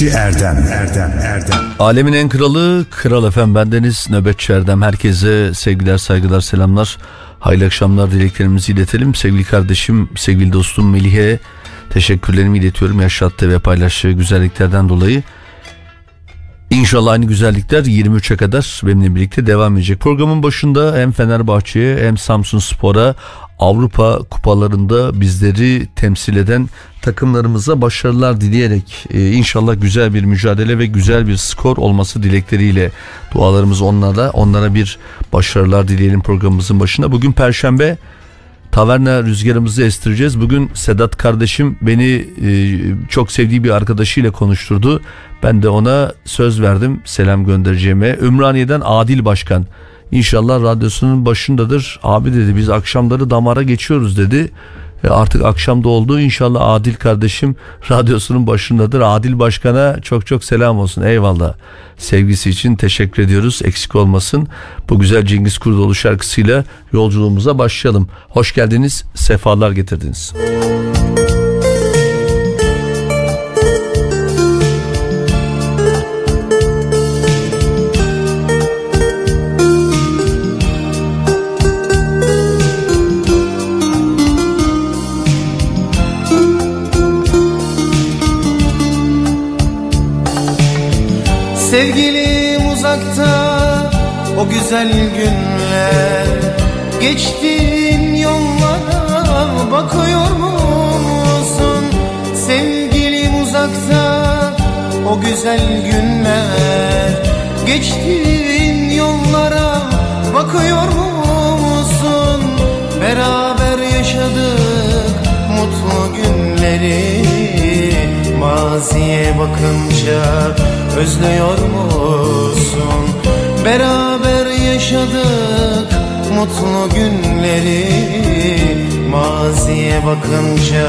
Nöbetçi Erdem Erdem Erdem. Alemin en kralı Kral Efem bendeniz. Nöbetçi Erdem herkese sevgiler saygılar selamlar. Hayırlı akşamlar dileklerimizi iletelim. Sevgili kardeşim sevgili dostum Melih'e teşekkürlerimi iletiyorum. Yaşattığı ve paylaştığı güzelliklerden dolayı İnşallah aynı güzellikler 23'e kadar benimle birlikte devam edecek. Programın başında hem Fenerbahçe'ye hem Samsun Spor'a Avrupa kupalarında bizleri temsil eden takımlarımıza başarılar dileyerek e, inşallah güzel bir mücadele ve güzel bir skor olması dilekleriyle dualarımız onlara onlara bir başarılar dileyelim programımızın başında. Bugün perşembe taverna rüzgarımızı estireceğiz. Bugün Sedat kardeşim beni e, çok sevdiği bir arkadaşıyla konuşturdu. Ben de ona söz verdim selam göndereceğime. Ümraniye'den Adil Başkan İnşallah radyosunun başındadır. Abi dedi biz akşamları damara geçiyoruz dedi. E artık akşamda oldu. İnşallah Adil kardeşim radyosunun başındadır. Adil Başkan'a çok çok selam olsun. Eyvallah. Sevgisi için teşekkür ediyoruz. Eksik olmasın. Bu güzel Cengiz Kurdoğlu şarkısıyla yolculuğumuza başlayalım. Hoş geldiniz. Sefalar getirdiniz. Müzik Sevgilim uzakta o güzel günler Geçtiğin yollara bakıyor musun? Sevgilim uzakta o güzel günler Geçtiğin yollara bakıyor musun? Beraber yaşadık mutlu günleri Maziye bakınca özlüyor musun? Beraber yaşadık mutlu günleri Maziye bakınca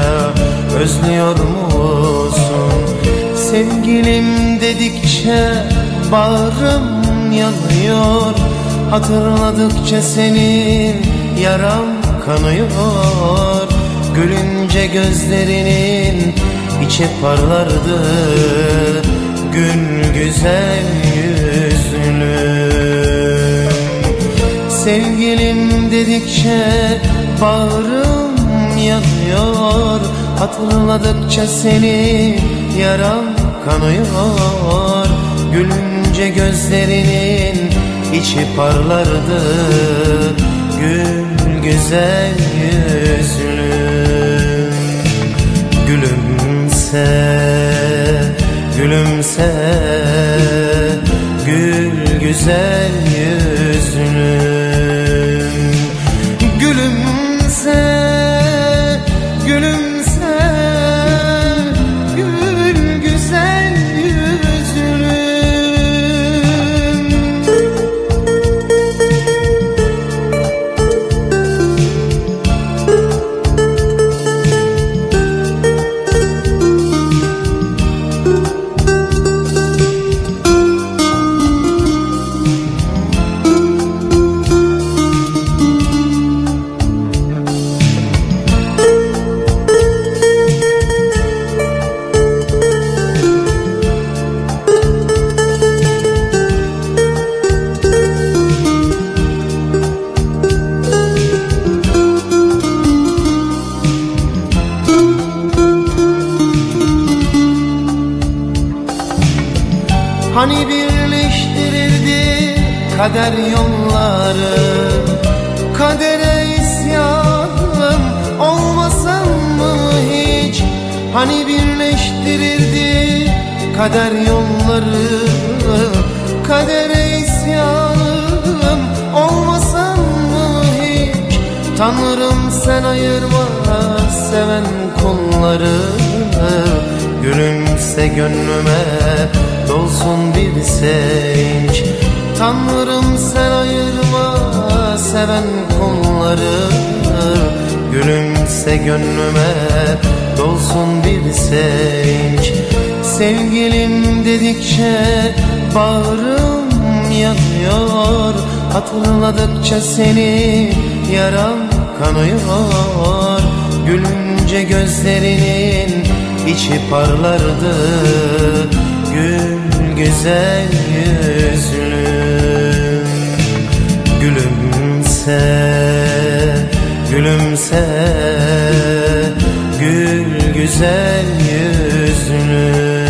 özlüyor musun? Sevgilim dedikçe bağrım yanıyor Hatırladıkça senin yaram kanıyor Gülünce gözlerinin içi parlardı Gül güzel yüzlü. Sevgilim dedikçe bağrım yanıyor Hatırladıkça seni yaram kanıyor. Gülünce gözlerinin içi parlardı Gül güzel Gülümse, gülümse Gül güzel yüzlüm kader yolları Kadere isyanım olmasam mı hiç? Hani birleştirirdi kader yolları Kadere isyanım olmasam mı hiç? Tanrım sen ayırma seven kulları Gülümse gönlüme dolsun bir sevinç Tanrım sen ayırma seven kulları Gülümse gönlüme dolsun bir sevinç. Sevgilim dedikçe bağrım yanıyor. Hatırladıkça seni yaram kanıyor. Gülünce gözlerinin içi parlardı. Gül güzel yüzlüm Gülümse, gülümse Gül güzel yüzlüm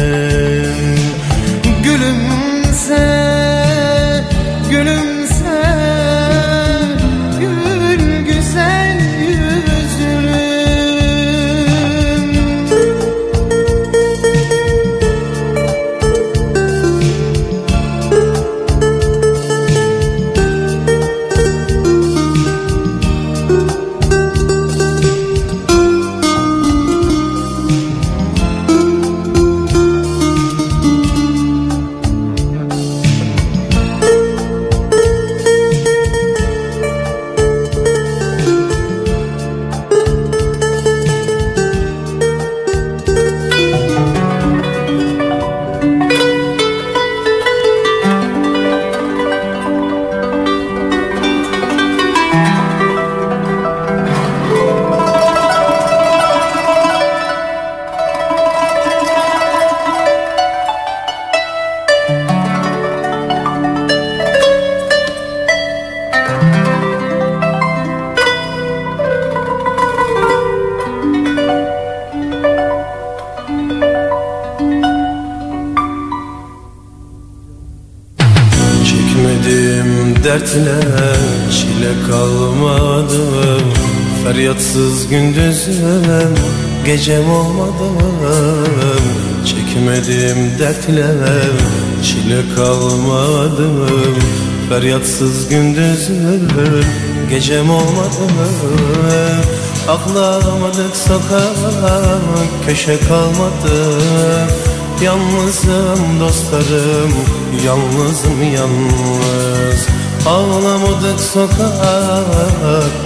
dertle çile kalmadı Feryatsız gündüzüm gecem olmadı Çekmedim dertle çile kalmadı Feryatsız gündüzüm gecem olmadı Aklamadık sokak köşe kalmadı. Yalnızım dostlarım Yalnızım yalnız Ağlamadık sokak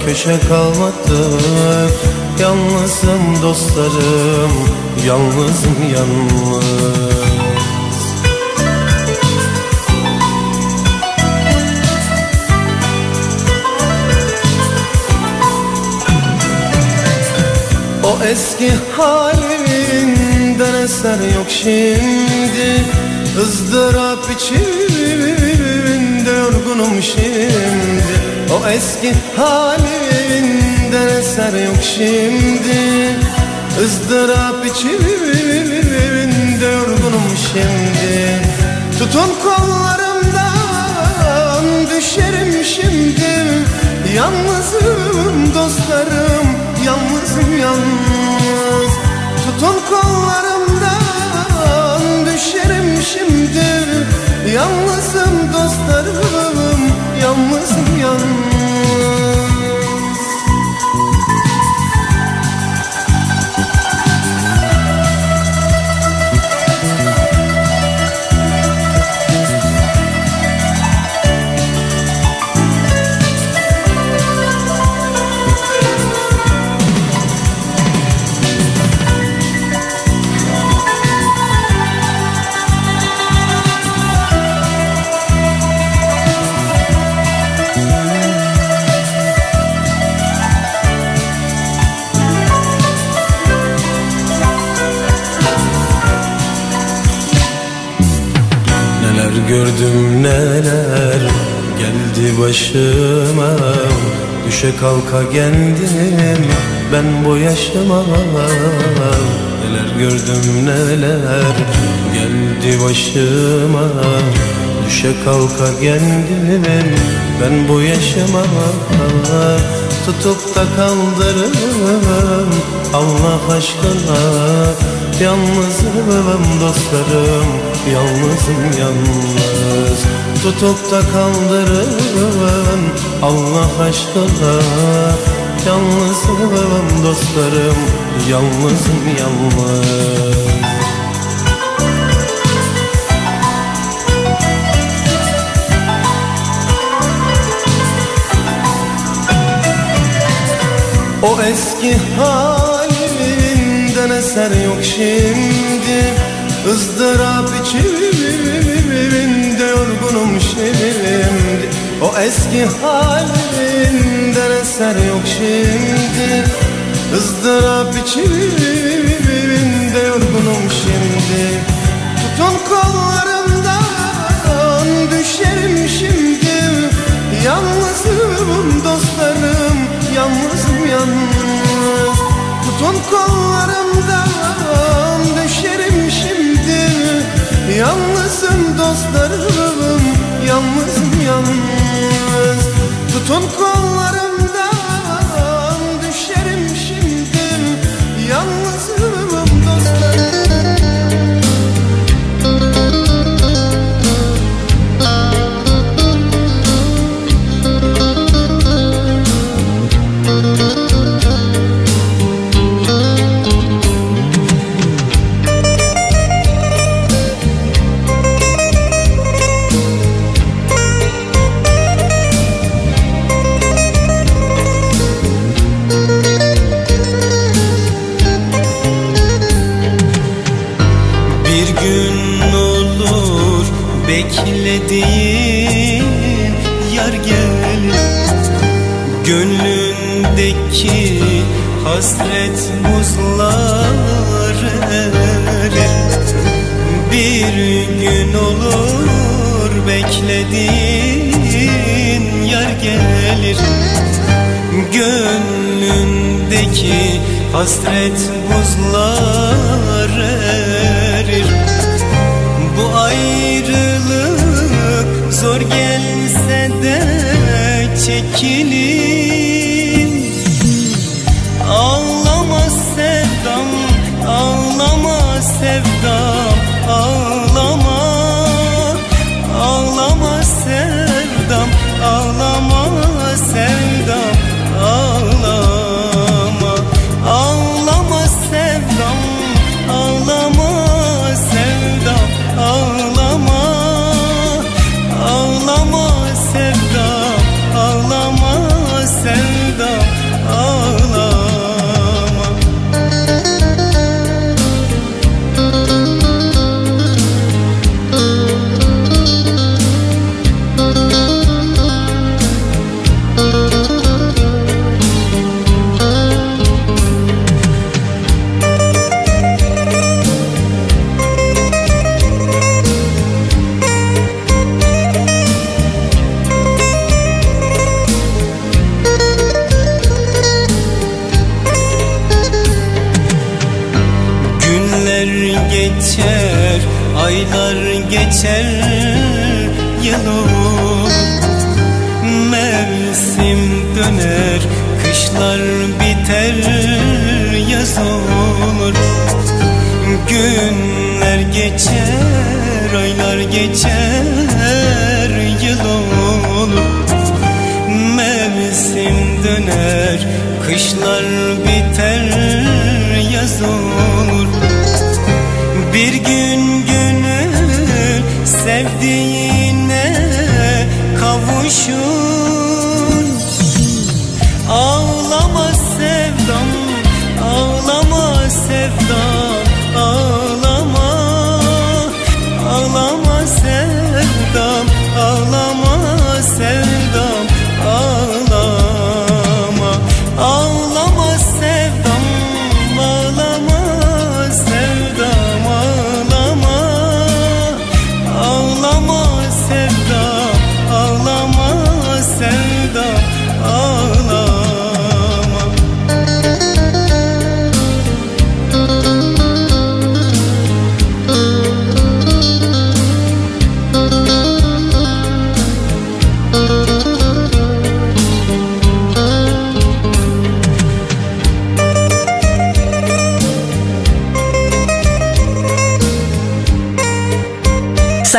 Köşe kalmadık. Yalnızım dostlarım Yalnızım yalnız. O eski halinden eser yok şimdi. Izdırap içimde yorgunum şimdi. O eski halinden eser yok şimdi. Izdırap içimde yorgunum şimdi. Tutun kollarımdan düşerim şimdi. Yalnızım dostlarım yalnızım yalnız. Tutun kollarımdan düşerim şimdi. Yalnızım dostlarım yalnızım yalnız gördüm neler geldi başıma. Düşe kalka geldim ben bu yaşıma. Neler gördüm neler geldi başıma. Düşe kalka geldim ben bu yaşıma. Tutup da kaldırırım Allah aşkına Yalnızım dostlarım Yalnızım yalnız. Tutup da kaldırırım Allah aşkına. Yalnızım dostlarım Yalnızım yalnız. O eski halinden eser yok şimdi. Izdırap içimde yorgunum şimdi. O eski halimden eser yok şimdi. Izdırap içimde yorgunum şimdi. Tutun kollarımdan düşerim şimdi. Yalnızım dostlarım yalnızım yalnız. Tutun kollarımdan dostlarım Yalnızım yalnız. Tutun kollarım hasret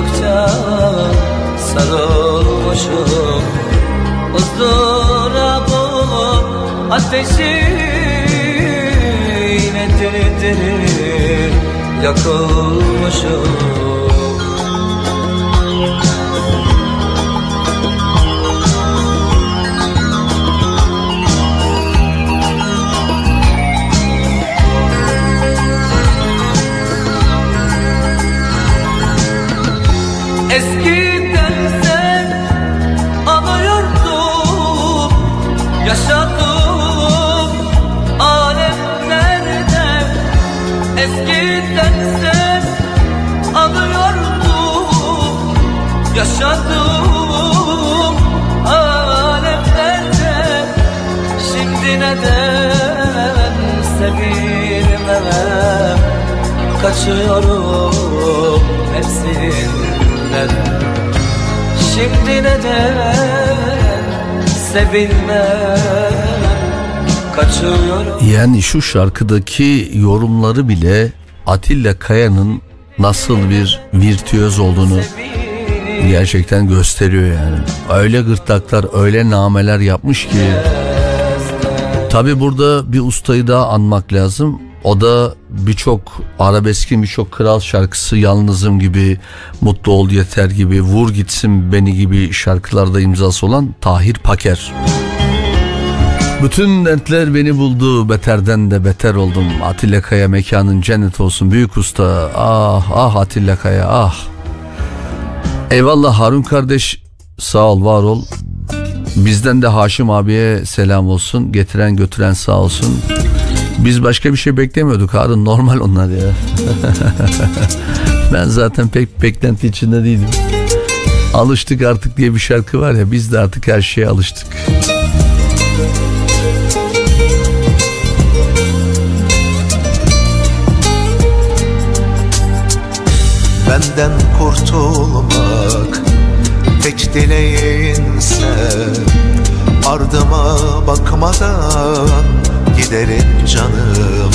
Çırpındıkça sarılmışım ızdırabın ateşine diri diri yakılmışım Kaçıyorum hepsinden Şimdi neden sevilmem Kaçıyorum Yani şu şarkıdaki yorumları bile Atilla Kaya'nın nasıl bir virtüöz olduğunu gerçekten gösteriyor yani. Öyle gırtlaklar, öyle nameler yapmış ki. Tabi burada bir ustayı daha anmak lazım. O da birçok arabeskin birçok kral şarkısı Yalnızım gibi, Mutlu Ol Yeter gibi, Vur Gitsin Beni gibi şarkılarda imzası olan Tahir Paker. Bütün dertler beni buldu beterden de beter oldum. Atilla Kaya mekanın cennet olsun büyük usta. Ah ah Atilla Kaya ah. Eyvallah Harun kardeş sağ ol var ol. Bizden de Haşim abiye selam olsun getiren götüren sağ olsun Biz başka bir şey beklemiyorduk Harun. Normal onlar ya. Ben zaten pek beklenti içinde değilim. Alıştık artık diye bir şarkı var ya biz de artık her şeye alıştık. Benden kurtulmak Tek dileğinse Ardıma bakmadan giderim canım.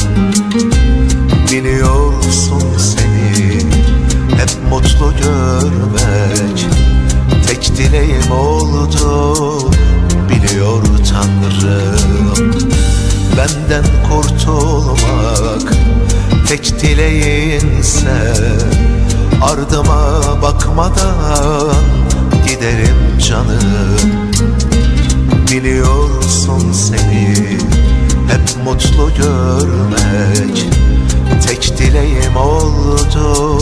Biliyorsun seni hep mutlu görmek Tek dileğim oldu. Biliyor Tanrım Benden kurtulmak tek dileğinse Ardıma bakmadan giderim canım. Biliyorsun seni hep mutlu görmek Tek dileğim oldu.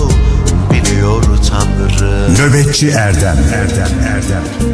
Biliyor Tanrım Nöbetçi Erdem. Erdem Erdem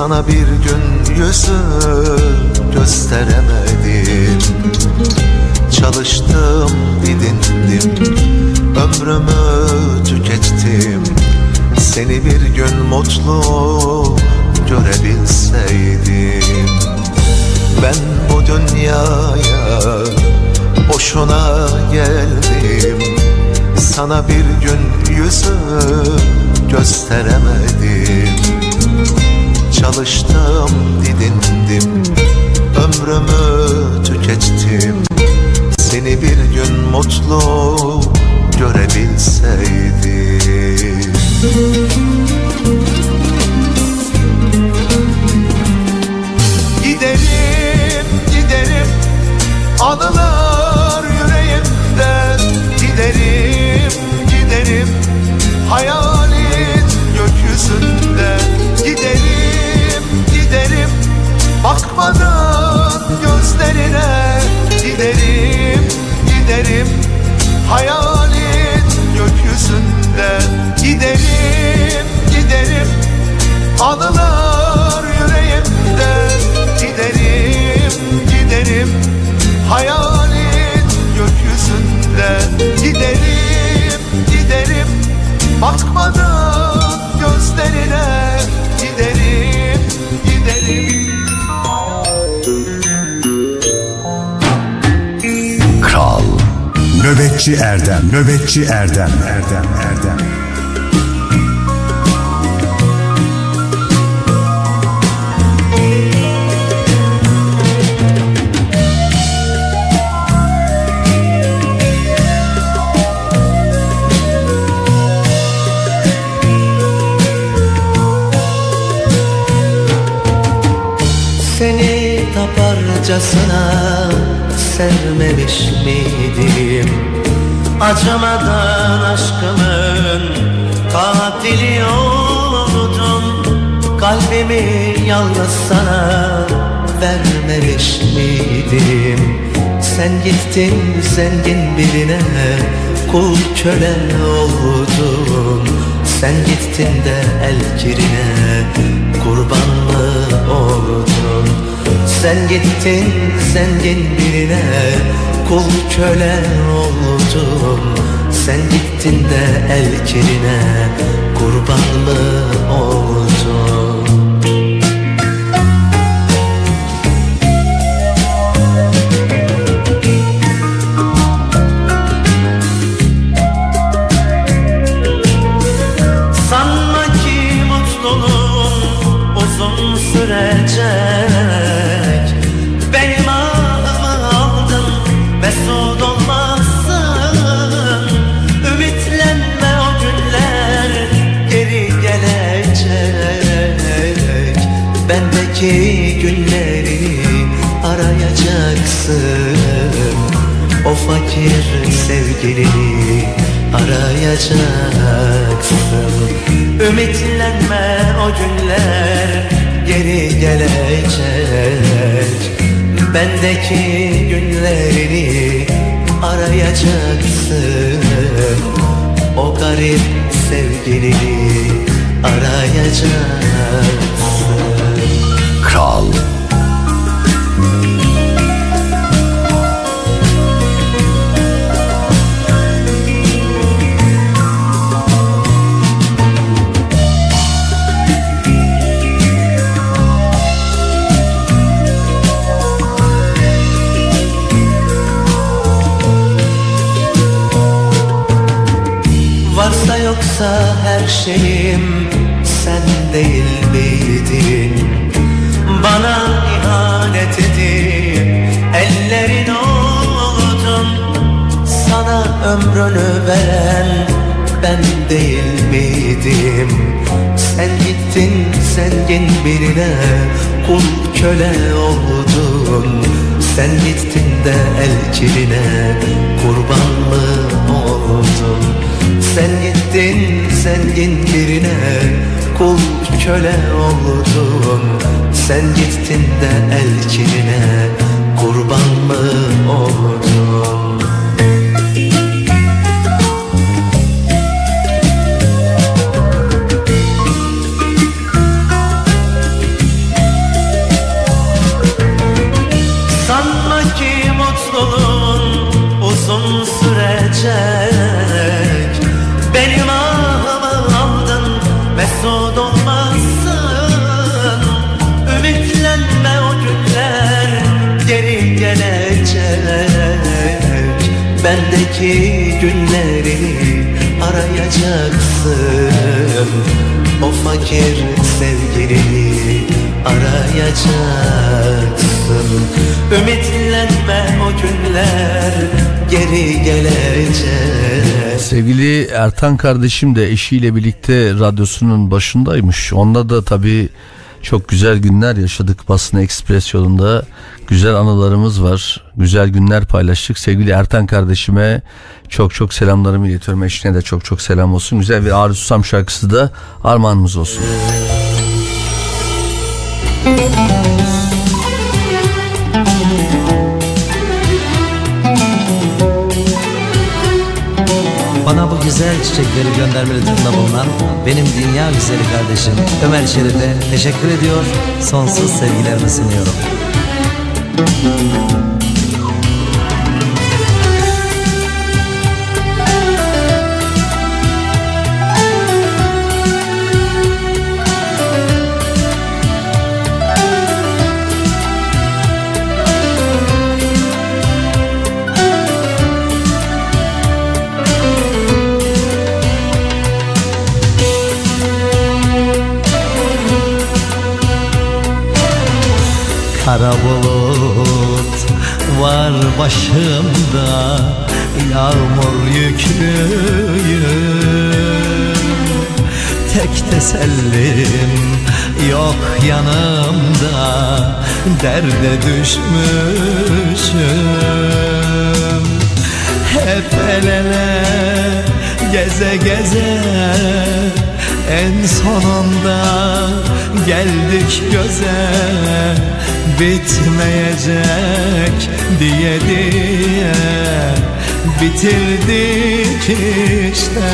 Sana bir gün yüzü gösteremedim. Çalıştım didindim ömrümü tükettim. Seni bir gün mutlu görebilseydim. Ben bu dünyaya boşuna geldim. Sana bir gün yüzü gösteremedim Çalıştım didindim. Ömrümü tükettim. Seni bir gün mutlu görebilseydim. Giderim, giderim Anılar yüreğimde Giderim, giderim Hayalin Hayalin Nöbetçi Erdem Nöbetçi Erdem Erdem Erdem. Seni taparcasına sevmemiş miydim Acımadan aşkımın katili oldun Kalbimi yalnız sana vermemiş miydim Sen gittin zengin birine kul köle oldun. Sen gittin de el kirine kurban mı oldun Sen gittin zengin birine. Kul köle oldun. Sen gittin de el kirine. Kurban mı oldun Fakir sevgilini arayacaksın. Ümitlenme o günler geri gelecek. Bendeki günlerini arayacaksın. O garip sevgilini arayacaksın. Kral şeyim sen değil miydin? Bana ihanet edip ellerin oldun Sana ömrünü veren ben değil miydim? Sen gittin zengin birine kul köle oldun Sen gittin de el kirine kurban mı? Sen gittin zengin birine. Kul köle oldun. Sen gittin de el kirine kurban mı oldun arayacaksın O fakir sevgilini arayacaksın Ümitlenme o günler geri gelecek Sevgili Ertan kardeşim de eşiyle birlikte radyosunun başındaymış. Onda da tabii çok güzel günler yaşadık basın ekspres yolunda. Güzel anılarımız var. Güzel günler paylaştık. Sevgili Ertan kardeşime çok çok selamlarımı iletiyorum. Eşine de çok çok selam olsun. Güzel bir Arzu Susam şarkısı da armağanımız olsun. Bana bu güzel çiçekleri gönderme lütfunda bulunan benim dünya güzeli kardeşim Ömer Şerif'e teşekkür ediyor. Sonsuz sevgilerimi sunuyorum. 바라보 başımda Yağmur yüklüyüm Tek tesellim yok yanımda Derde düşmüşüm. Hep el ele geze geze. En sonunda geldik göze Bitmeyecek diye diye Bitirdik işte.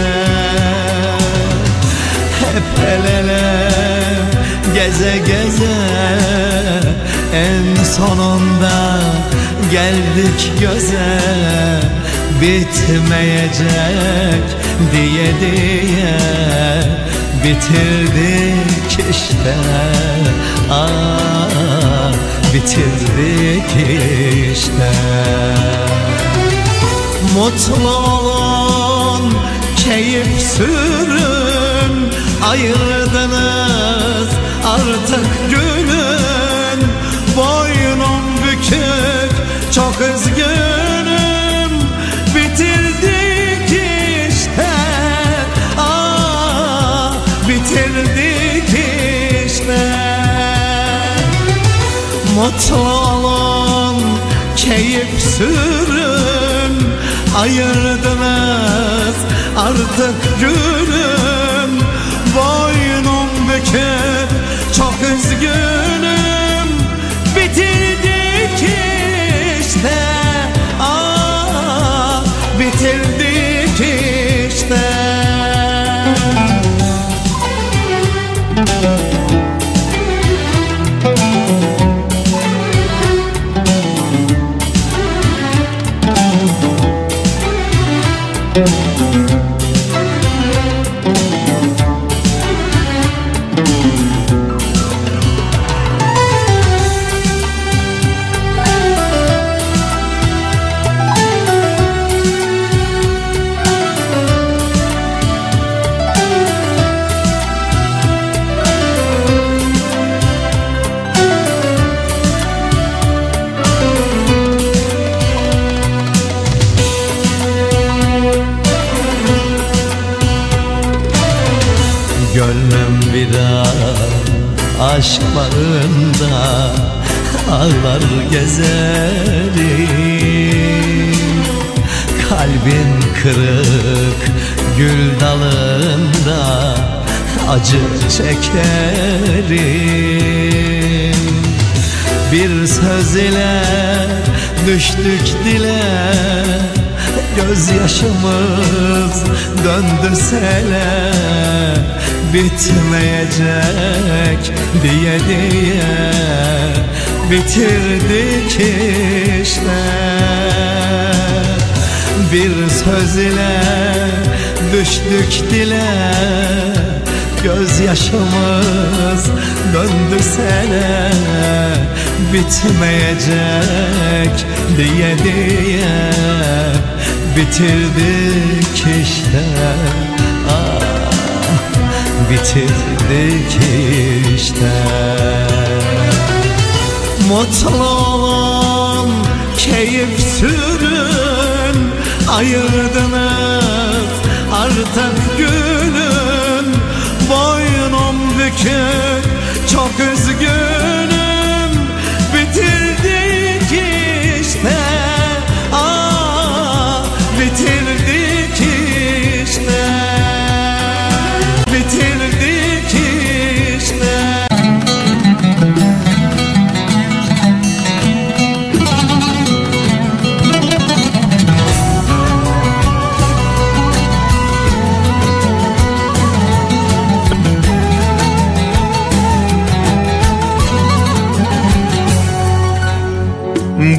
Hep el ele geze geze En sonunda geldik göze. Bitmeyecek diye diye Bitirdik işte. Ah bitirdik işte Mutlu olun, keyif sürün Ayırdınız artık gülün Boynum bükük, çok üzgünüm Olun keyif sürün Ayırdınız artık gülüm. Boynum bükük çok üzgünüm. Bitirdik işte ah, Bitirdik işte bağında ağlar gezerim. Kalbin kırık gül dalında acı çekerim. Bir söz ile düştük dile Gözyaşımız döndü sele Bitmeyecek diye diye Bitirdik işte. Bir söz ile düştük dile Gözyaşımız döndü sele. Bitmeyecek diye diye Bitirdik işte Bitirdik işte. Mutlu olun, keyif sürün Ayırdınız artık gülün. Boynum bükük, çok üzgünüm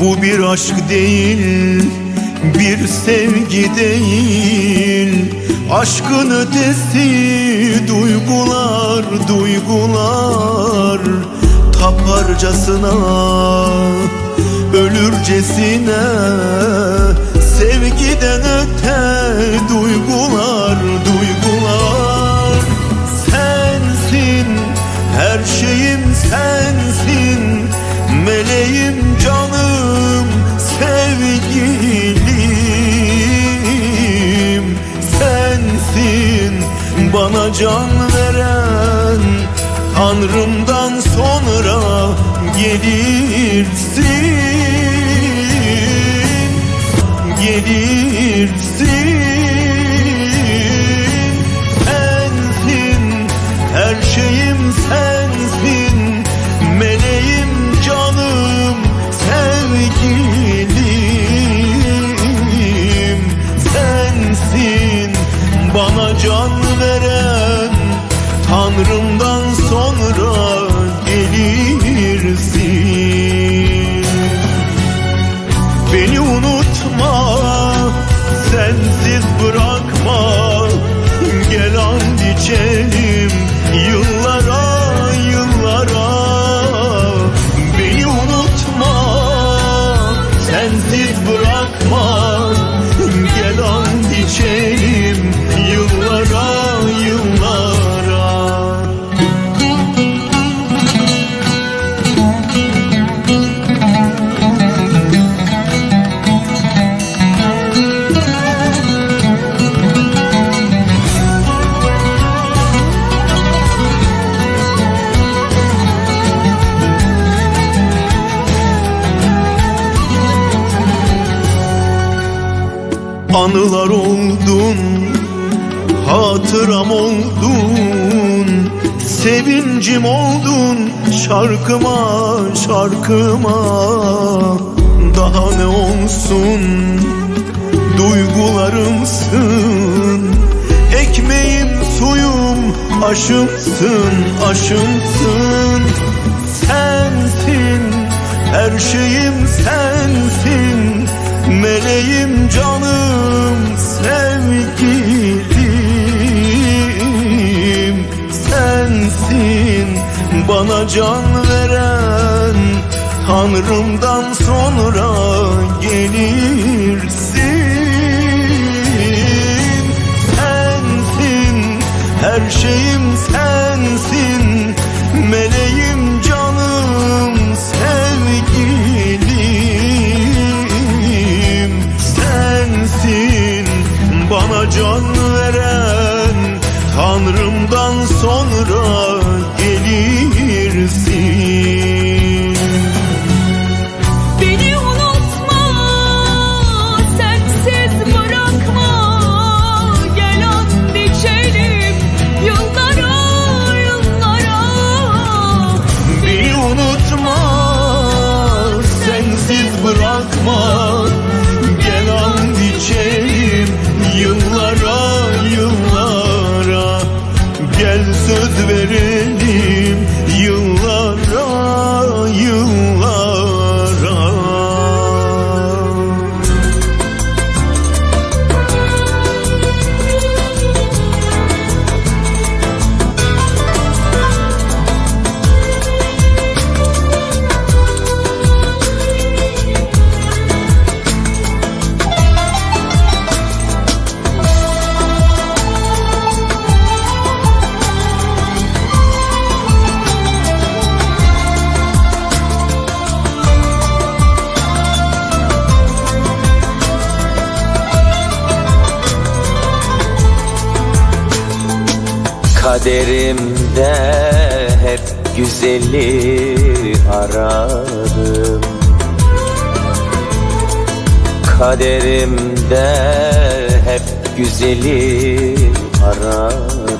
Bu bir aşk değil, bir sevgi değil. Aşkın ötesi duygular, duygular. Taparcasına, ölürcesine Sevgiden öte duygular, can veren Tanrımdan sonra gelirsin Anılar oldun Hatıram oldun Sevincim oldun Şarkıma şarkıma. Daha ne olsun Duygularımsın Ekmeğim suyum Aşımsın aşımsın. Sensin her şeyim sensin Meleğim canım sevgilim. Sensin bana can veren Tanrımdan sonra gelirsin. Sensin her şeyim sensin can veren Tanrımdan sonra güzeli aradım. Kaderimde hep güzeli aradım.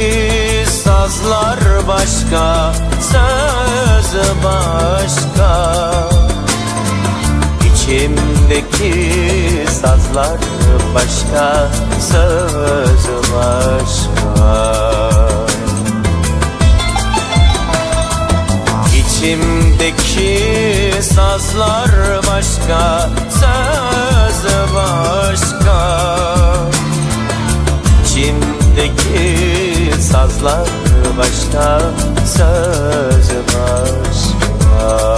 Sazlar başka, söz başka. İçimdeki sazlar başka, söz başka İçimdeki sazlar başka, söz başka. İçimdeki sazlar başka, söz başka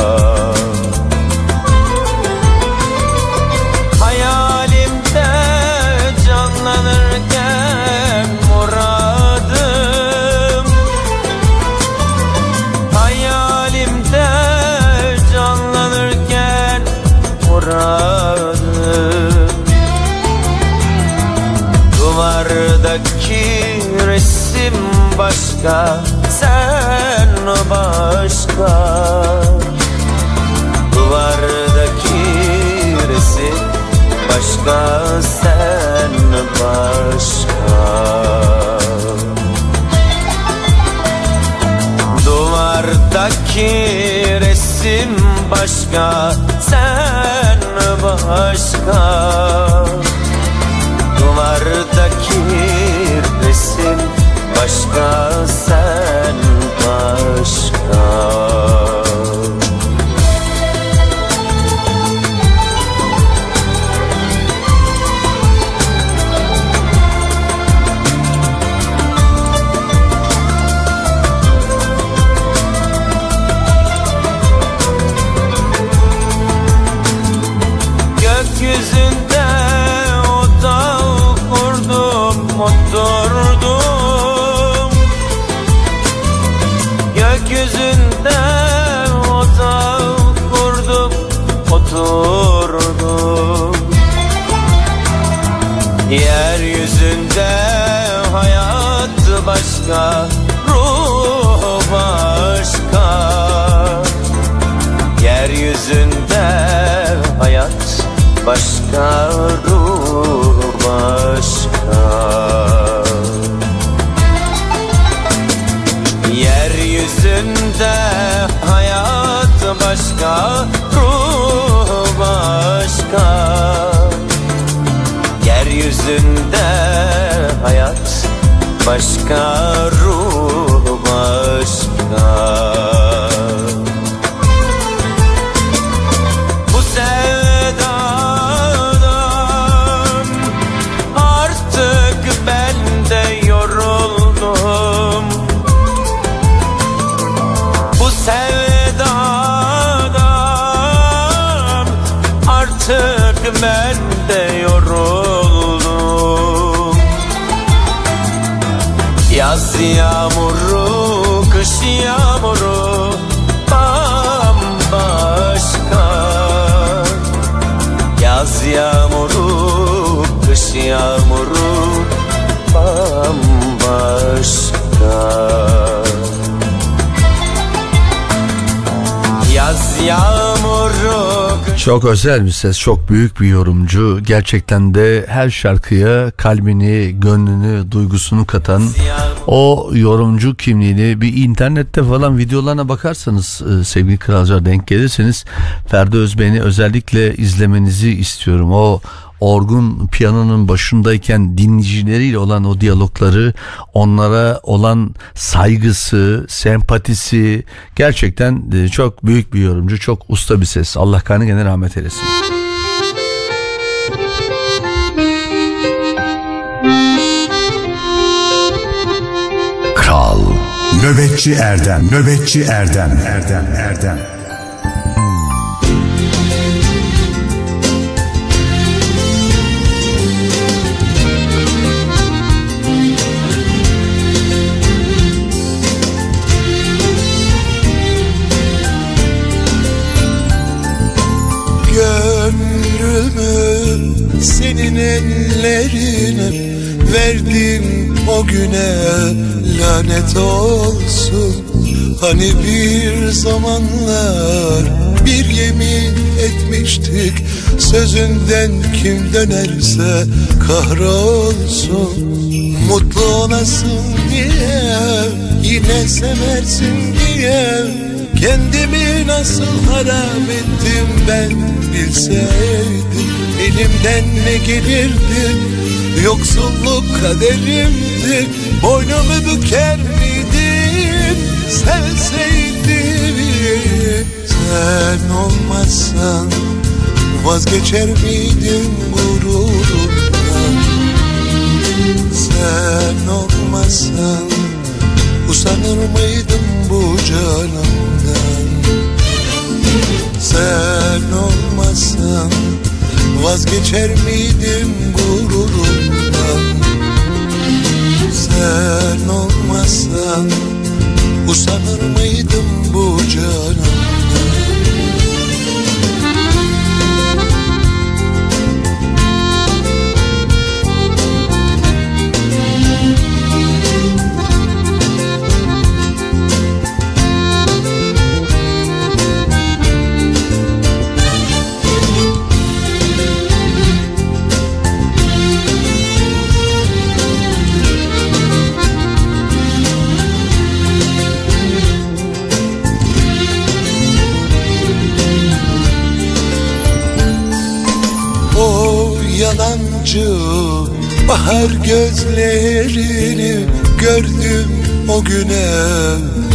Duvardaki resim başka sen başka. Duvardaki resim başka sen başka. Duvardaki resim başka sen başka Duvardaki resim başka sen başka yüzünde hayat başka ruh başka. Yeryüzünde hayat başka ruh başka. Yeryüzünde hayat başka Yağmuru, kış yağmuru bambaşka Yaz yağmuru, kış yağmuru bambaşka Yaz yağmuru, Çok özel bir ses, çok büyük bir yorumcu. Gerçekten de her şarkıya kalbini, gönlünü, duygusunu katan o yorumcu kimliğini bir internette falan videolarına bakarsanız e, sevgili kralcılar denk gelirseniz Ferdi Özbey'ini özellikle izlemenizi istiyorum. O orgun piyanonun başındayken dinleyicileriyle olan o diyalogları, onlara olan saygısı, sempatisi gerçekten e, çok büyük bir yorumcu, çok usta bir ses. Allah kanı gene rahmet eylesin. Kral Nöbetçi Erdem Nöbetçi Erdem Erdem Erdem. Gönlümü senin ellerine verdim o güne lanet olsun. Hani bir zamanlar bir yemin etmiştik Sözünden kim dönerse kahrolsun. Mutlu olasın diye yine seversin diye. Kendimi nasıl harap ettim ben bilseydim Elimden ne gelirdi? Yoksulluk kaderimdi Boynumu büker miydim Sevseydim Sen olmazsan Vazgeçer miydim gururumdan Sen olmazsan Usanır mıydım bu canımdan? Sen olmazsan Vazgeçer miydim gururumdan Sen olmazsan Usanır mıydım bu canımdan bahar gözlerini gördüm o güne.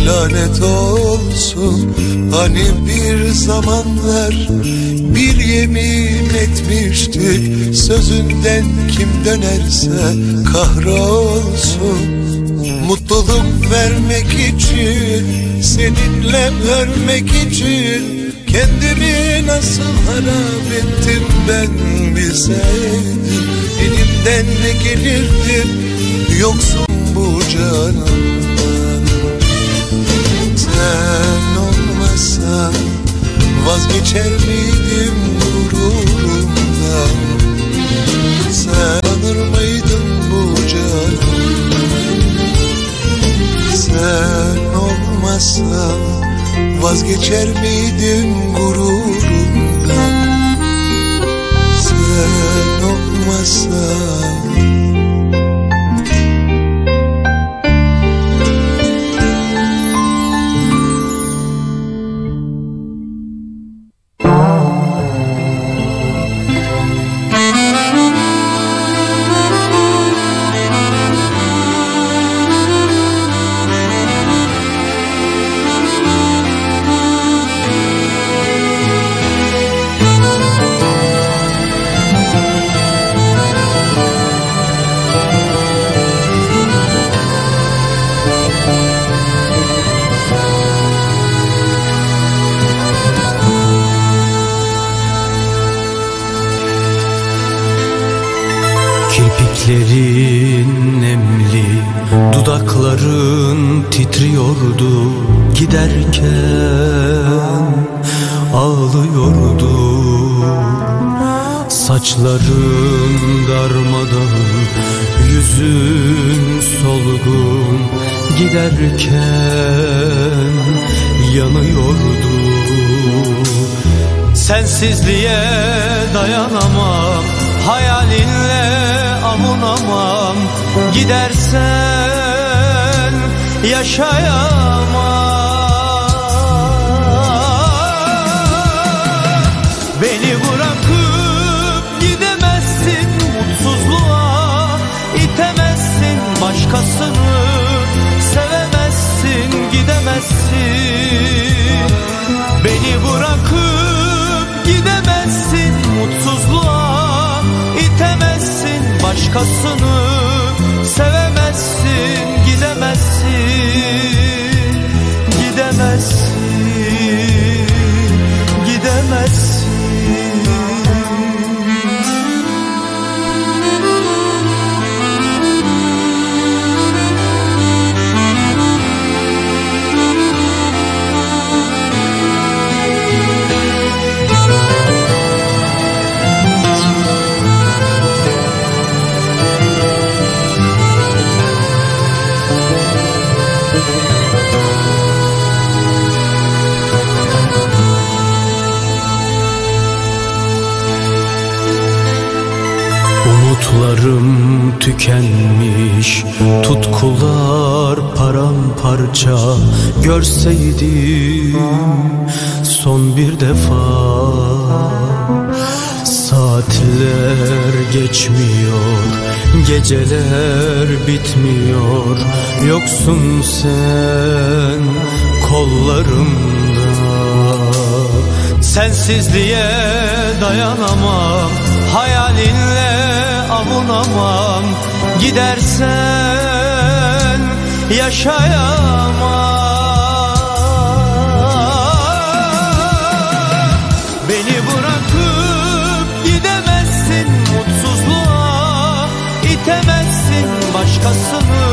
Lanet olsun. Hani bir zamanlar bir yemin etmiştik. Sözünden kim dönerse kahrolsun. Mutluluk vermek için Seninle ölmek için Kendimi nasıl harap ettim ben bilseydim Elimden ne gelirdi Yoksun bu canımdan? Sen olmasan Vazgeçer miydim gururumdan? Sen alır mıydın bu canımdan? Sen olmasan Vazgeçer miydim gururumdan? Sen olmasan myself. Ayakların titriyordu giderken ağlıyordu. Saçların darmadan yüzün solgun giderken yanıyordu. Sensizliğe dayanamam Hayalinle avunamam Gidersen yaşayamam. Beni bırakıp gidemezsin Mutsuzluğa. İtemezsin Başkasını. Sevemezsin Gidemezsin. Beni bırakıp gidemezsin Mutsuzluğa. İtemezsin Başkasını. Sevemezsin Gidemezsin. Gidemezsin. Gidemezsin Umutlarım tükenmiş Tutkular paramparça. Görseydim son bir defa Saatler geçmiyor Geceler bitmiyor. Yoksun sen kollarımda Sensizliğe dayanamam. Hayalinle avunamam Gidersen yaşayamam. Beni bırakıp gidemezsin Mutsuzluğa itemezsin Başkasını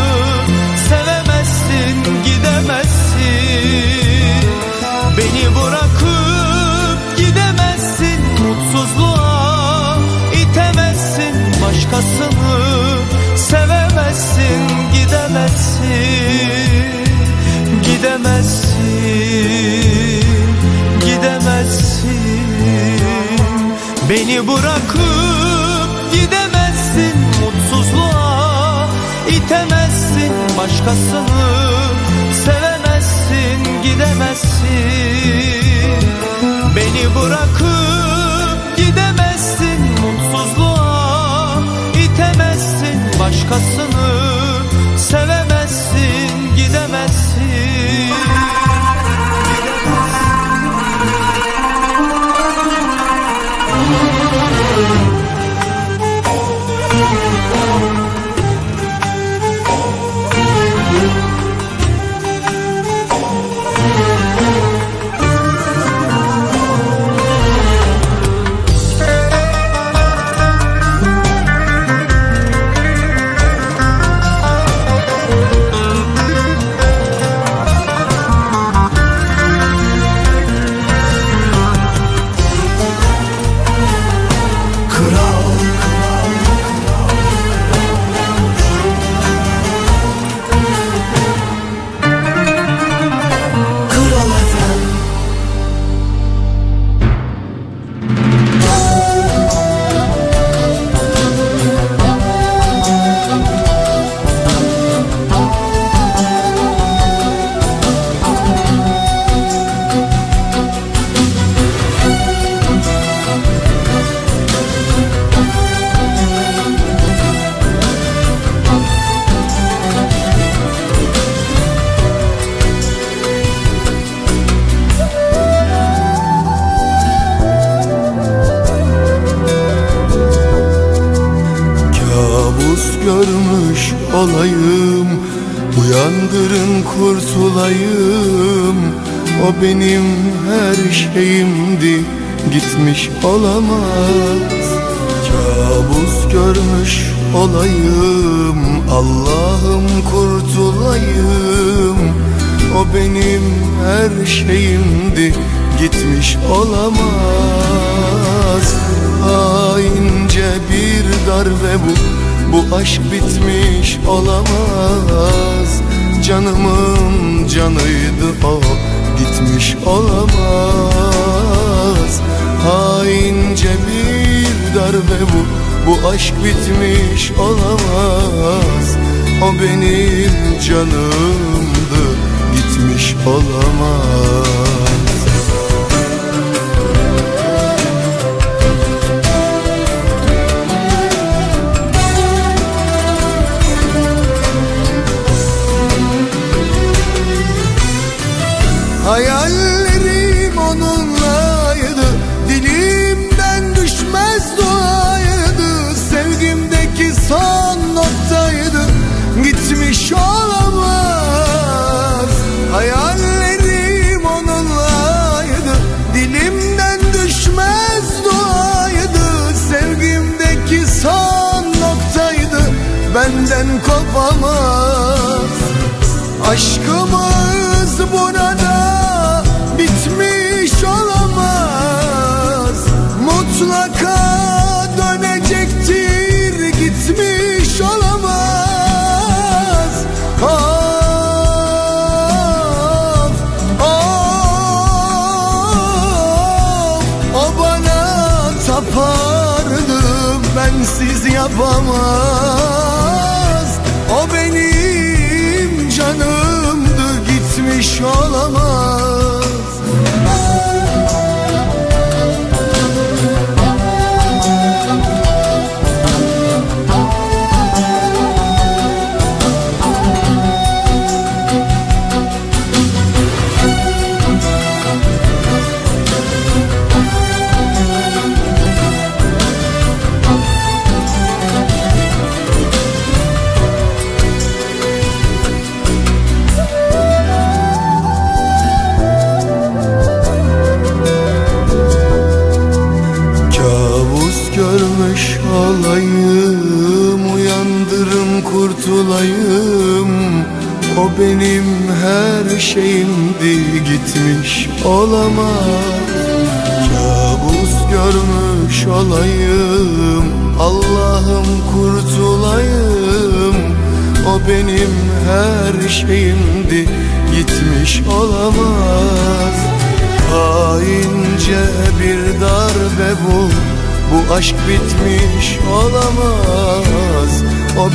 Başkasını sevemezsin Gidemezsin. Gidemezsin Gidemezsin. Beni bırakıp gidemezsin Mutsuzluğa itemezsin. Başkasını sevemezsin Gidemezsin. Beni bırakıp Başkasını sevemezsin Gidemezsin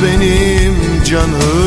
benim canımdı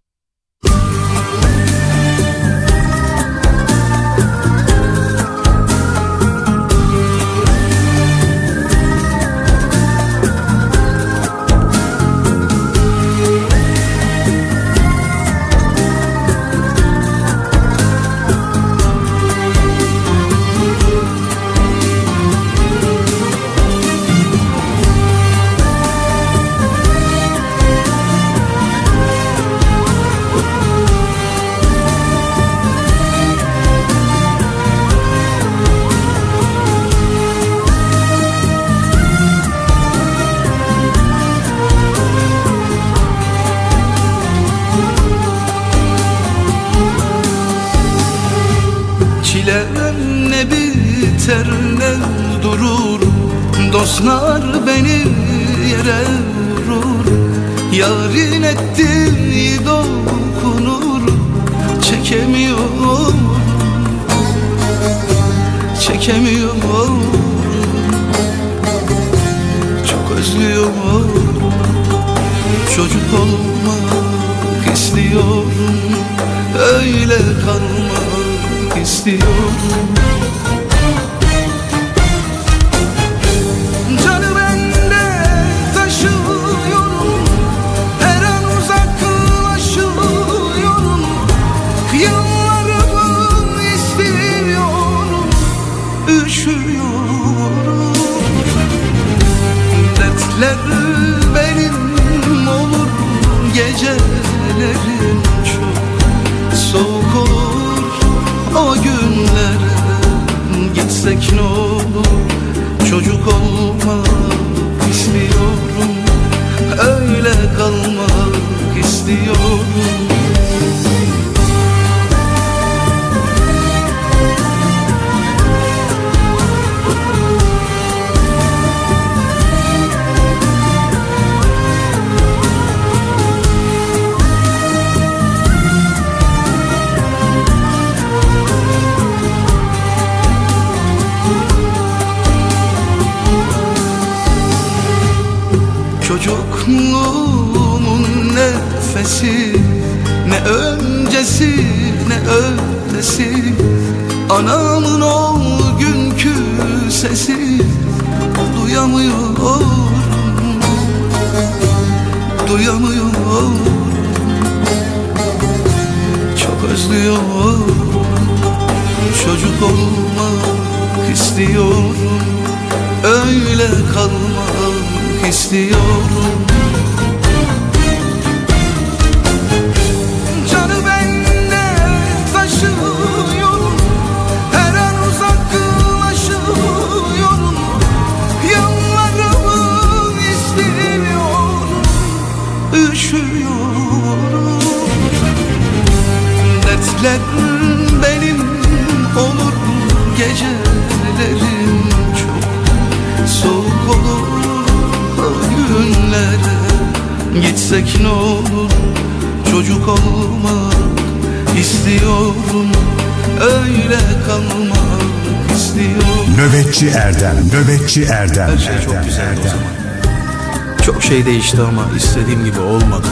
İstediğim gibi olmadı.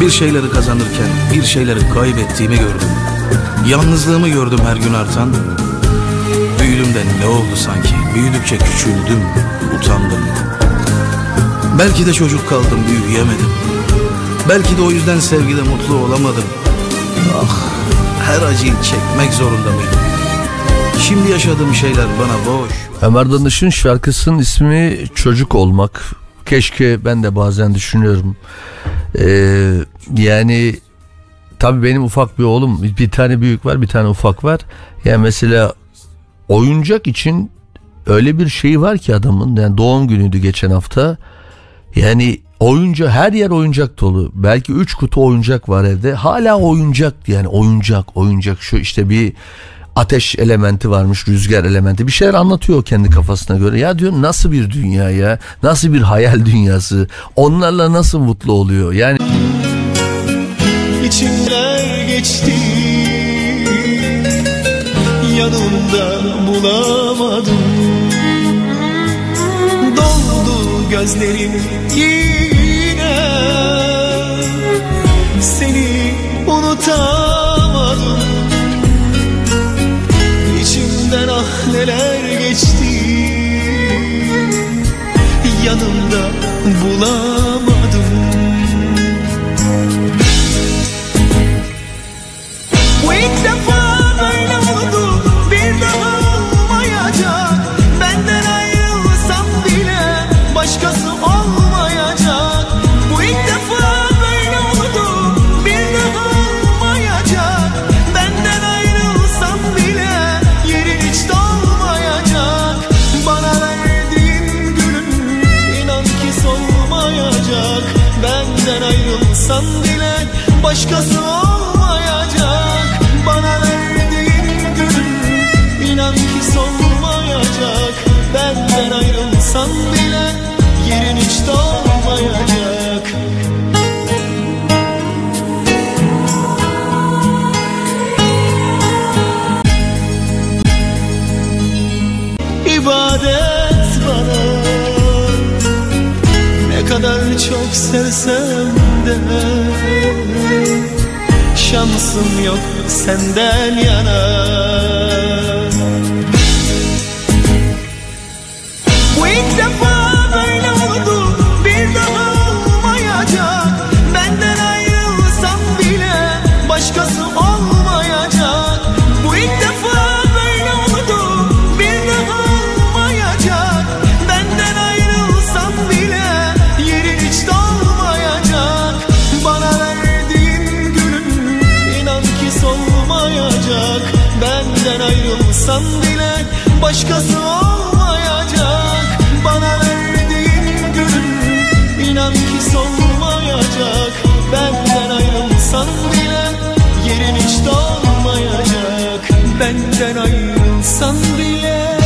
Bir şeyleri kazanırken bir şeyleri kaybettiğimi gördüm. Yalnızlığımı gördüm her gün artan. Büyüdüm de ne oldu sanki? Büyüdükçe küçüldüm, utandım. Belki de çocuk kaldım, büyüyemedim. Belki de o yüzden sevgide mutlu olamadım. Ah, her acıyı çekmek zorunda mıydım Şimdi yaşadığım şeyler bana boş. Ömer Danış'ın şarkısının ismi Çocuk Olmak. Keşke ben de bazen düşünüyorum. Ee, yani tabii benim ufak bir oğlum bir tane büyük var bir tane ufak var. Yani mesela oyuncak için öyle bir şey var ki adamın yani doğum günüydü geçen hafta. Yani oyuncu her yer oyuncak dolu. Belki 3 kutu oyuncak var evde. Hala oyuncak yani oyuncak oyuncak şu işte bir ateş elementi varmış rüzgar elementi. Bir şeyler anlatıyor kendi kafasına göre. Ya diyor nasıl bir dünya ya? Nasıl bir hayal dünyası? Onlarla nasıl mutlu oluyor? Yani İçimler geçti. Yanımda bulamadım. Doldu gözlerim yine. Seni unutamadım Yanımda Başkası olmayacak. Bana verdiğin gülün inan ki solmayacak olmayacak Benden ayrılsan bile yerin hiç dolmayacak. İbadet bana. Ne kadar çok sevsem de Şansım yok senden yana Başkası olmayacak. Bana verdiğin gülün inan ki solmayacak. Benden ayrılsan bile yerin hiç dolmayacak. Benden ayrılsan bile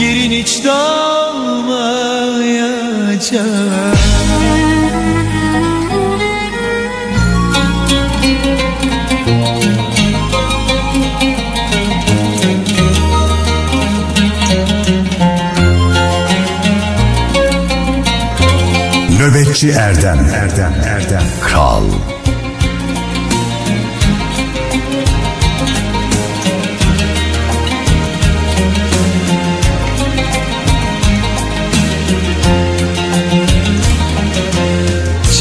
yerin hiç dolmayacak Nöbetçi Erdem Erdem Erdem Kral.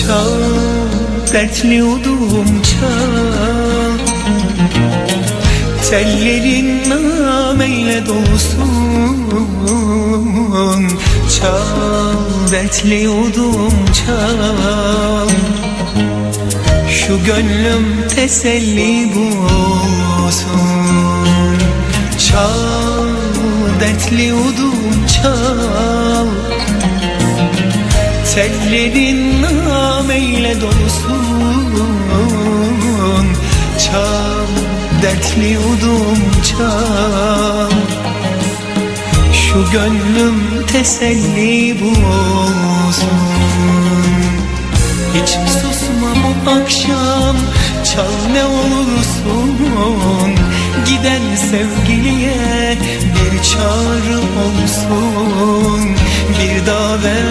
Çal dertli udum çal. Tellerin nameyle dolsun Çal udum çal. Şu gönlüm teselli bulsun. Çal udum çal. Tellerin nameyle dolusun Çal dertli udum çal. Şu gönlüm teselli bulsun. Hiç susma bu akşam? Çal ne olursun. Giden sevgiliye bir çağrı olsun. Bir davet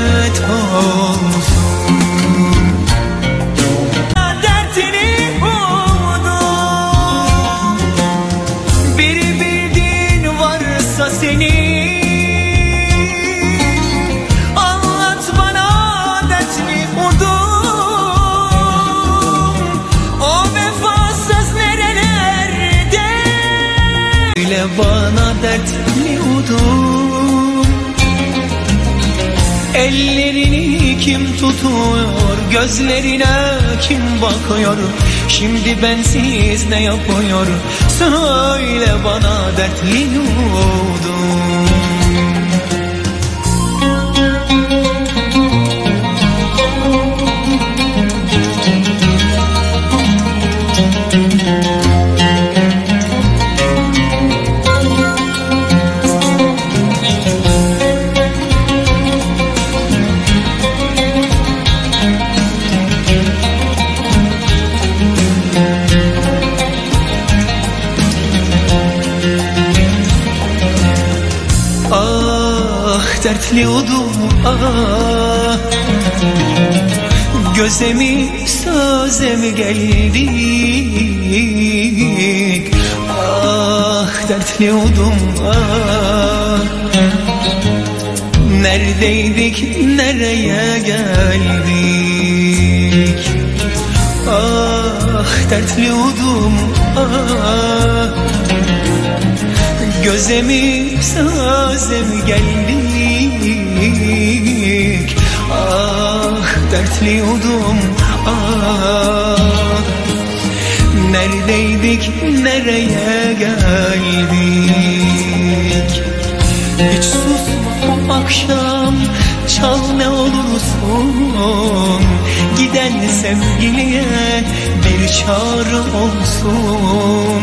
Ellerini kim tutuyor? Gözlerine kim bakıyor? Şimdi bensiz ne yapıyor? Söyle bana dertli udum Udum ah Göze mi geldik. Ah dertli udum ah Neredeydik nereye geldik? Ah dertli udum ah Göze mi söze geldik Ah dertli udum ah. Neredeydik nereye geldik? Hiç susma akşam çal ne olursun. Giden sevgiliye bir çağrı olsun.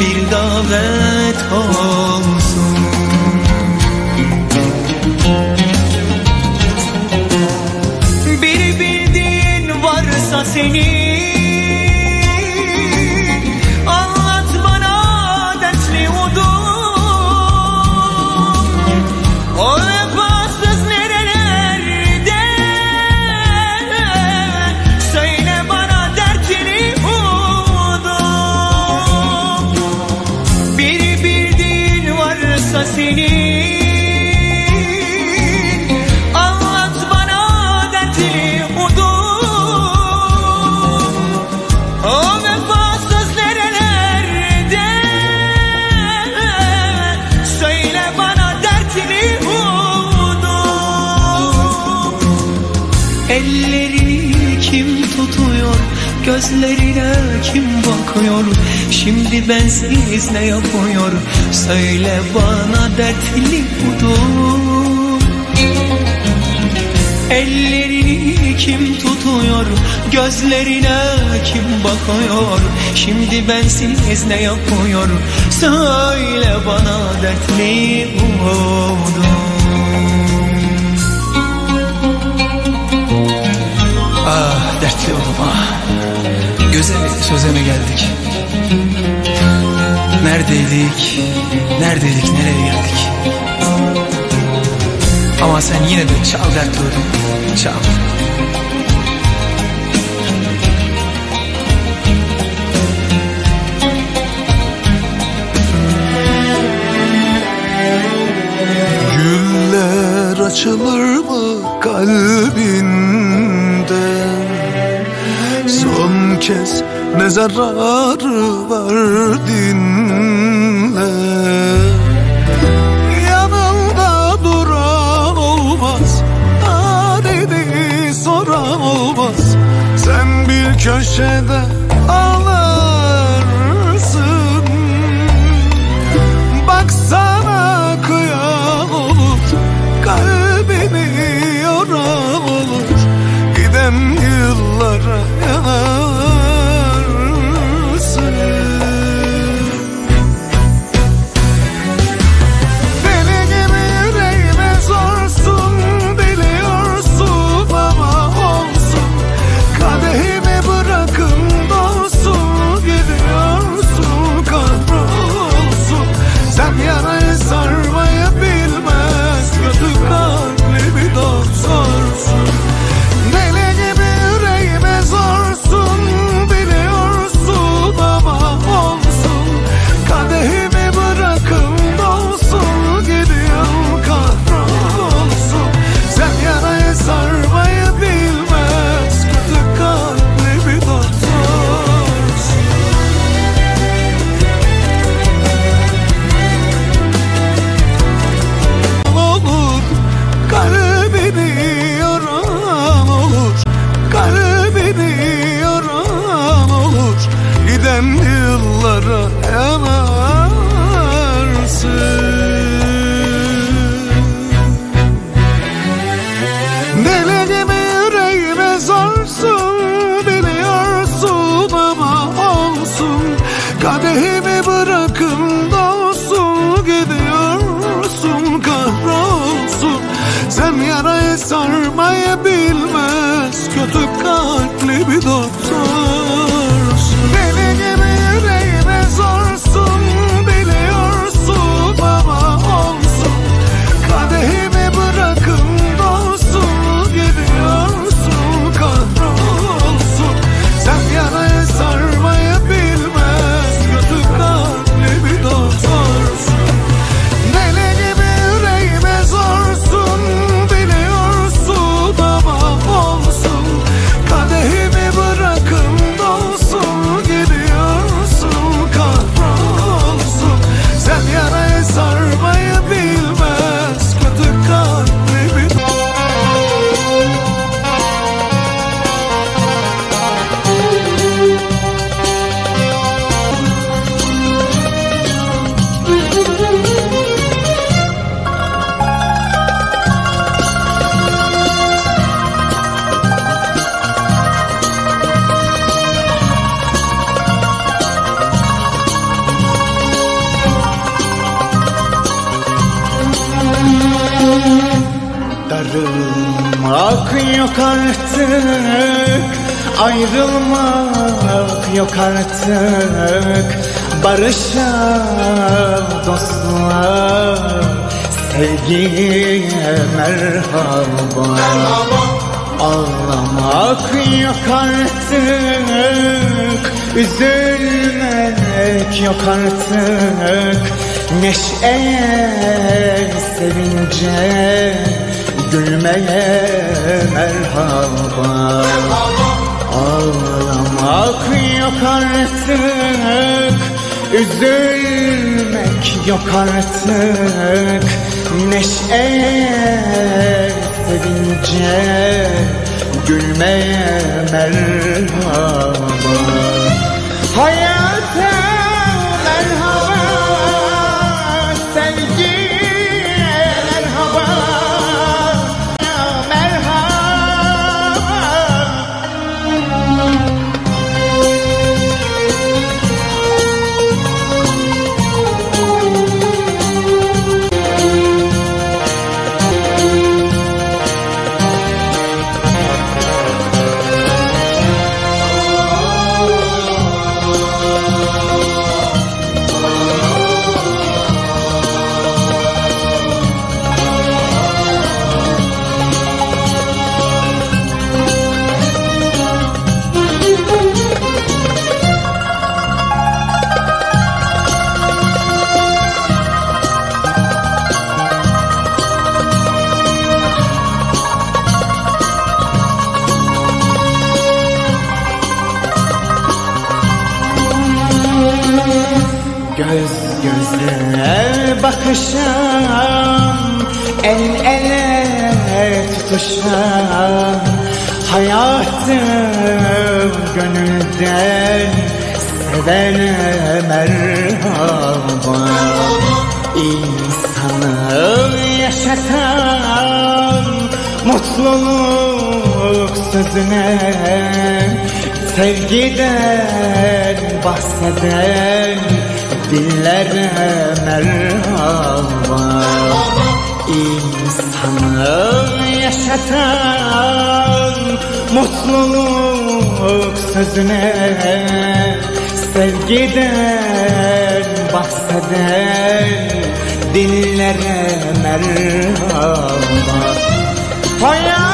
Bir davet olsun singing. Şimdi bensiz ne yapıyor? Söyle bana dertli budur. Ellerini kim tutuyor? Gözlerine kim bakıyor? Şimdi bensiz ne yapıyor? Söyle bana dertli budur. Ah dertli oğlum ah Göze mi söze mi geldik? Neredeydik? Neredeydik? Nereye geldik? Ama sen yine de çal dertli oğlum Çal. Güller açılır mı kalbinde Son kez ne zararı var dinle. Yanında duran olmaz Halini soran olmaz. Sen bir köşede artık Ayrılmak yok artık. Barışa dostluğa Sevgiye merhaba. Ağlamak yok artık Üzülmek yok artık. Neşeye, sevince Gülmeye merhaba. Ağlamak yok artık Üzülmek yok artık. Neşeye, sevince gülmeye merhaba. Hayata bakışım El ele tutuşum Hayatım gönülden Sevene merhaba. İnsanı yaşatan Mutluluk sözüne Sevgiden bahseden dillere merhaba. İnsanı yaşatan mutluluk sözüne Sevgiden bahseden dillere merhaba. Hayata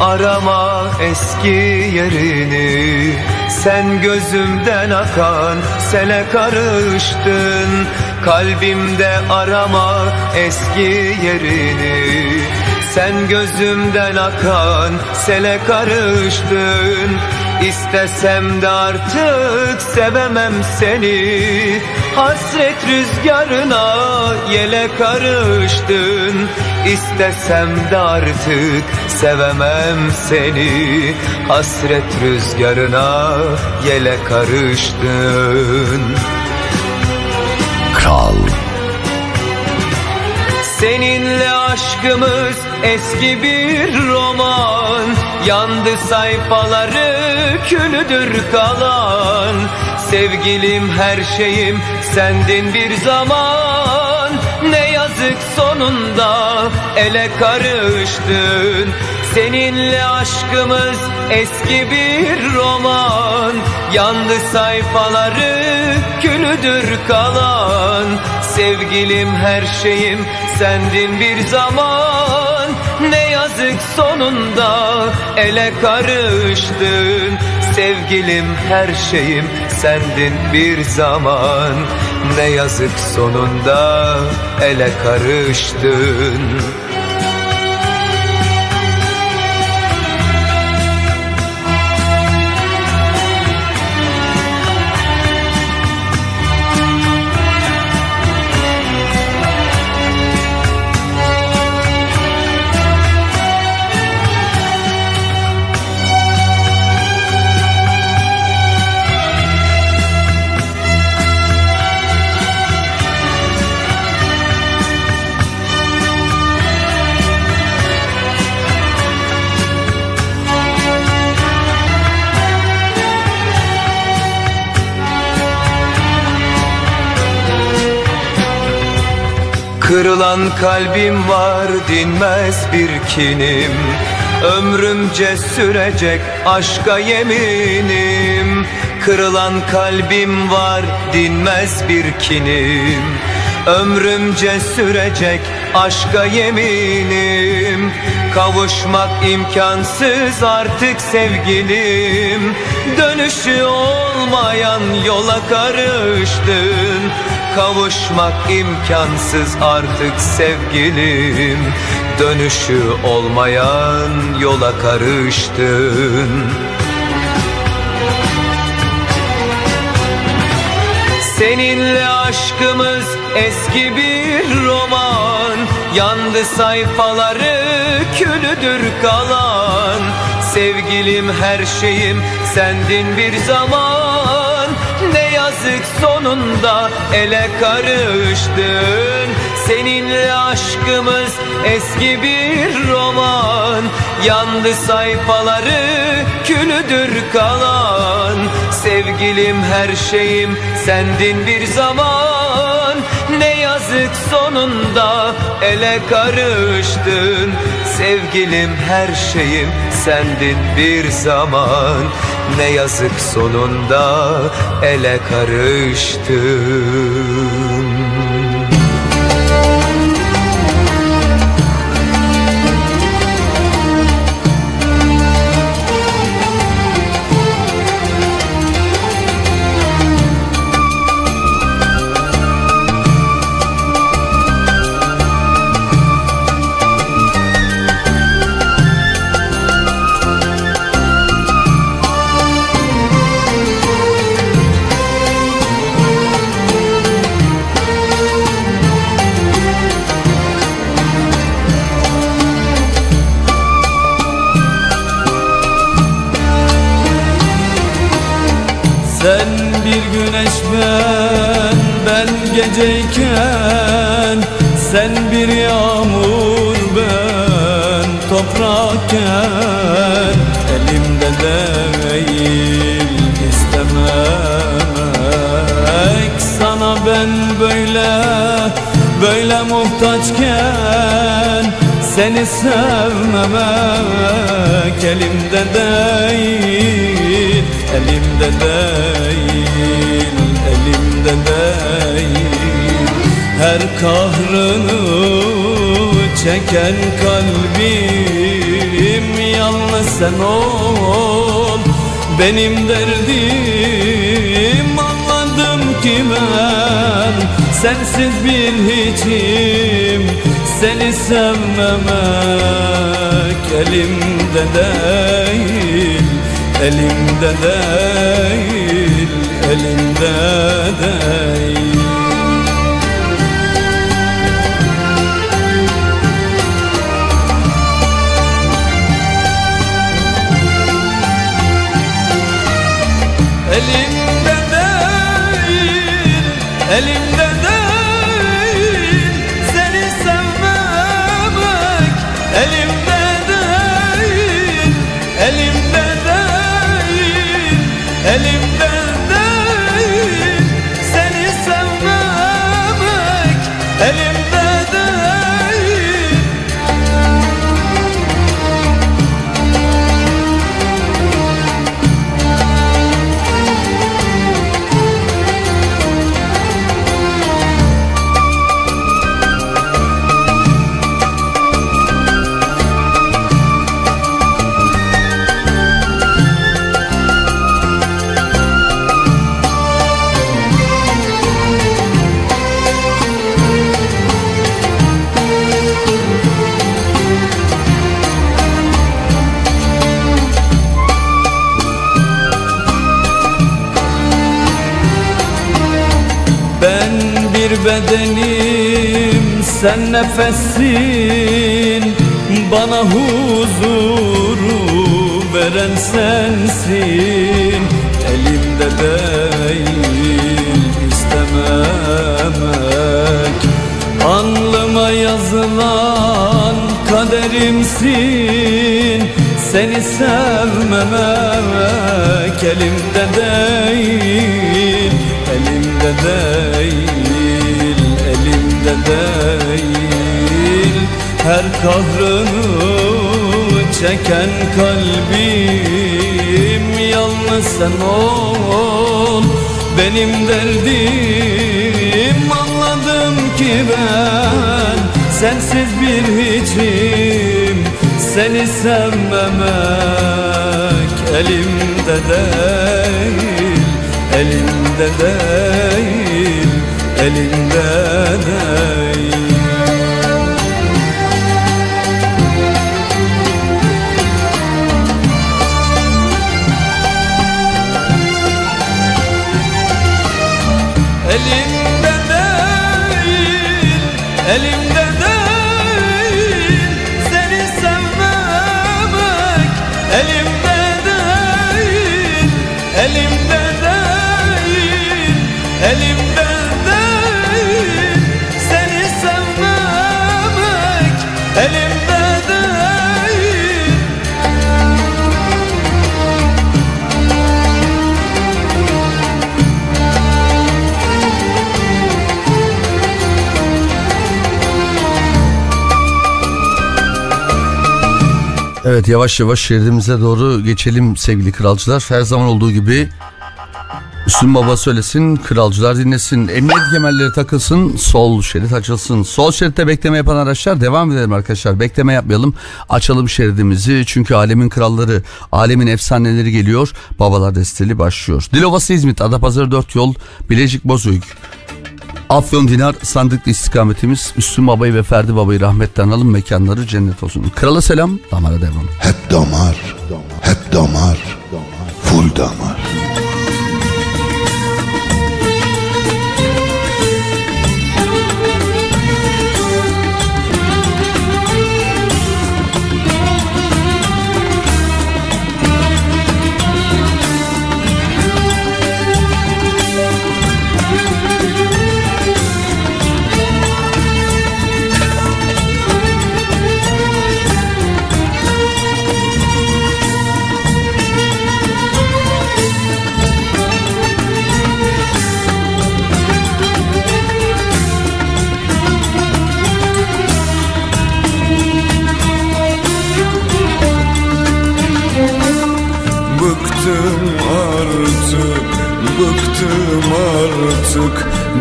arama eski yerini Sen gözümden akan sele karıştın. Kalbimde arama eski yerini Sen gözümden akan sele karıştın İstesem de artık sevemem seni. Hasret rüzgarına yele karıştın. İstesem de artık sevemem seni. Hasret rüzgarına yele karıştın. Kral. Seninle aşkımız eski bir roman. Yandı sayfaları külüdür kalan. Sevgilim her şeyim sendin bir zaman. Ne yazık sonunda ele karıştın. Seninle aşkımız eski bir roman. Yandı sayfaları külüdür kalan Sevgilim her şeyim sendin bir zaman. Ne yazık sonunda ele karıştın. Sevgilim her şeyim sendin bir zaman. Ne yazık sonunda ele karıştın Kırılan kalbim var dinmez bir kinim. Ömrümce sürecek aşka yeminim. Kırılan kalbim var dinmez bir kinim. Ömrümce sürecek aşka yeminim Kavuşmak imkansız artık sevgilim. Dönüşü olmayan yola karıştın Kavuşmak imkansız artık sevgilim. Dönüşü olmayan yola karıştın. Seninle aşkımız eski bir roman Yandı sayfaları külüdür kalan. Sevgilim her şeyim sendin bir zaman. Ne yazık sonunda ele karıştın. Seninle aşkımız eski bir roman. Yandı sayfaları külüdür kalan. Sevgilim her şeyim sendin bir zaman yazık sonunda ele karıştın. Sevgilim her şeyim sendin bir zaman. Ne yazık sonunda ele karıştın geceyken Sen bir yağmur ben toprakken Elimde değil istemek. Sana ben böyle, böyle muhtaçken Seni sevmemek elimde değil Elimde değil, elimde değil Her kahrını çeken kalbim Yalnız sen ol. Benim derdim Anladım ki ben sensiz bir hiçim. Seni sevmemek elimde değil Elimde değil, elimde değil bedenim sen nefessin Bana huzuru veren sensin. Elimde değil istememek. Alnıma yazılan kaderimsin. Seni sevmemek elimde değil Elimde değil, elimde değil. Her kahrını çeken kalbim Yalnız sen ol. Benim derdim Anladım ki ben sensiz bir hiçim. Seni sevmemek elimde değil Elimde değil Elimde değil Evet yavaş yavaş şeridimize doğru geçelim sevgili kralcılar. Her zaman olduğu gibi Müslüm Baba söylesin, kralcılar dinlesin, emniyet kemerleri takılsın, sol şerit açılsın. Sol şeritte bekleme yapan araçlar devam edelim arkadaşlar. Bekleme yapmayalım, açalım şeridimizi. Çünkü alemin kralları, alemin efsaneleri geliyor. Babalar desteli başlıyor. Dilovası İzmit, Adapazarı 4 yol, Bilecik Bozüyük. Afyon Dinar sandıklı istikametimiz Müslüm Baba'yı ve Ferdi Baba'yı rahmetten alın mekanları cennet olsun. Krala selam, damara devam. Hep damar, hep damar, full damar.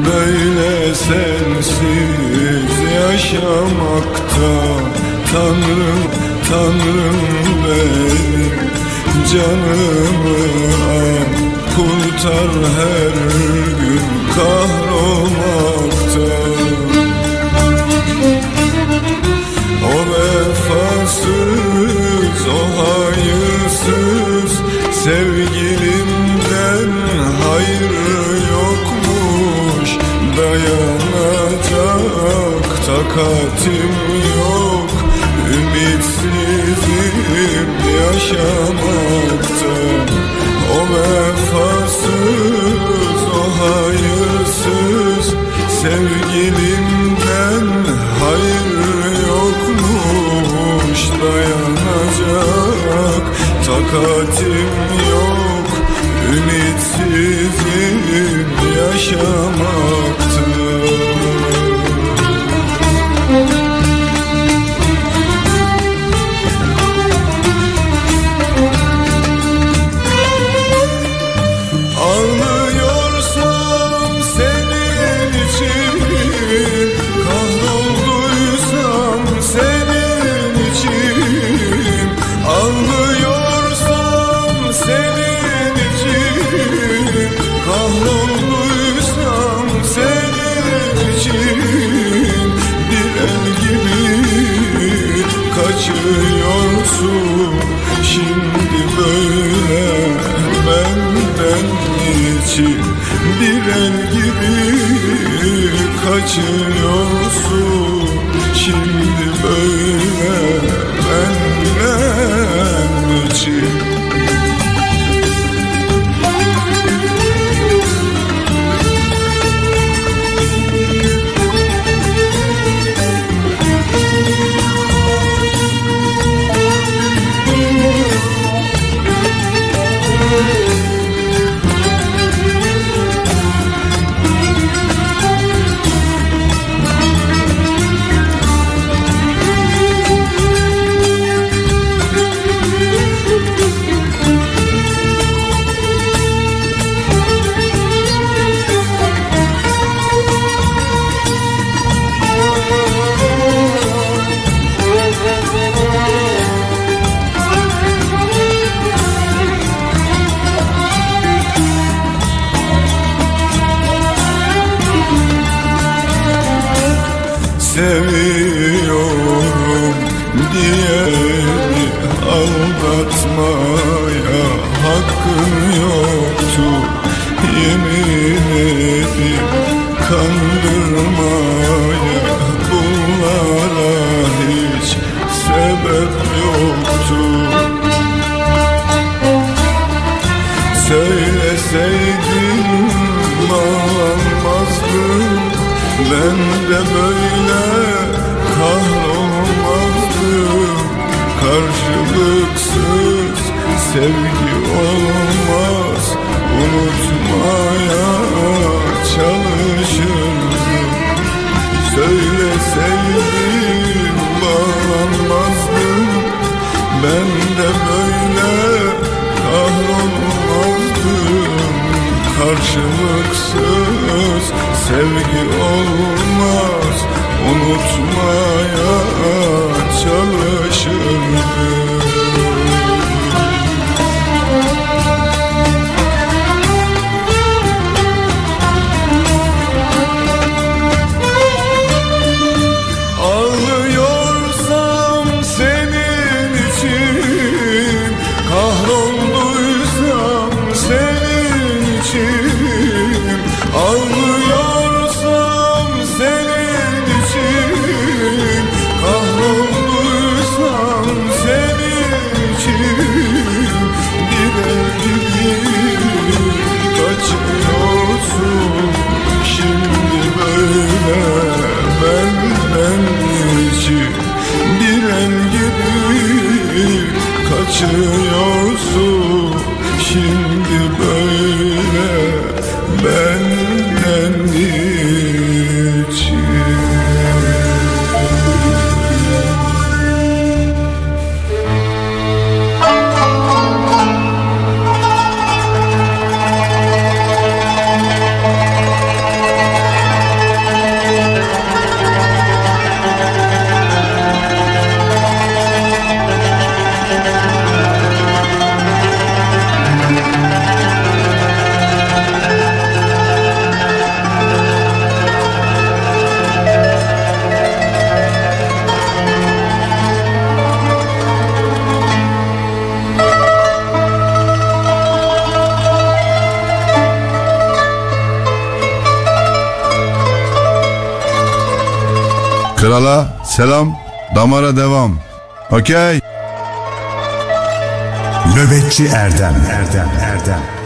Böyle sensiz yaşamakta Tanrım, Tanrım benim canımı al. Kurtar her gün kahrolmakta O vefasız, o hayırsız Sevgilimden yokmuş Dayanacak takatim yok. Ümitsizim yaşamakta O vefasız, o hayırsız. Sevgilimden hayır yokmuş. Dayanacak takatim yok. Ümitsizim yaşamakta olmaz. Unutma. Selam, damara devam. Okey. Nöbetçi Erdem, Erdem, Erdem.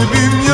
kalbim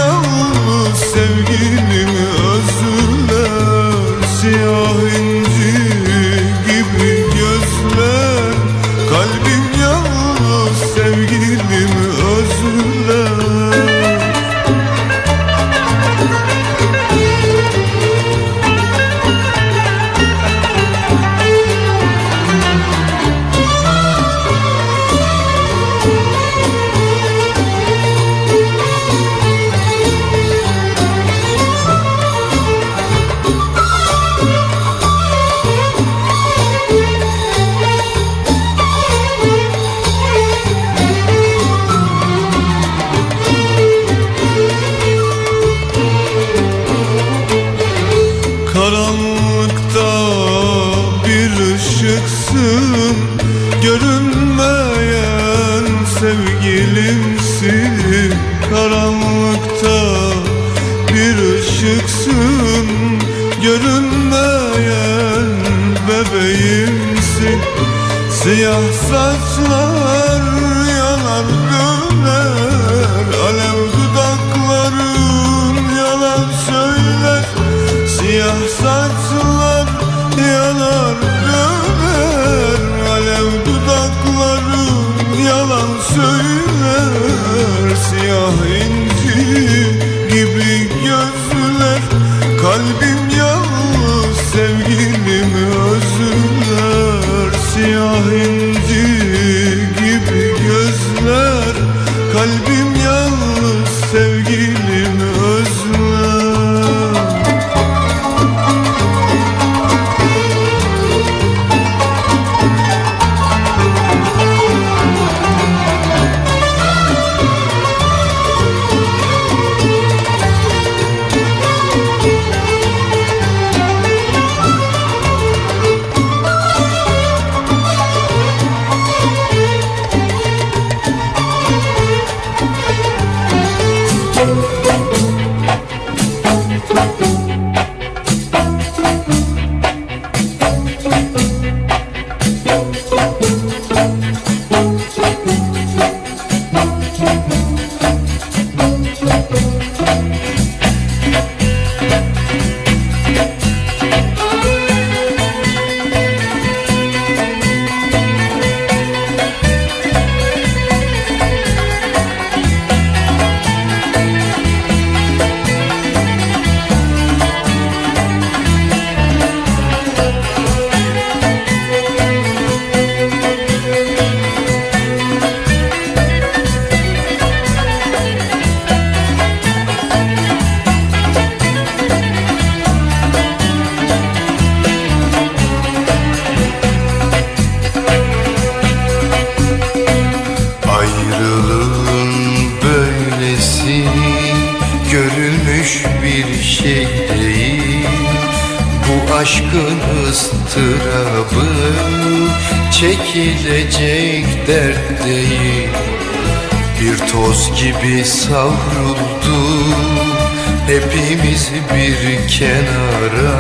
hepimiz bir kenara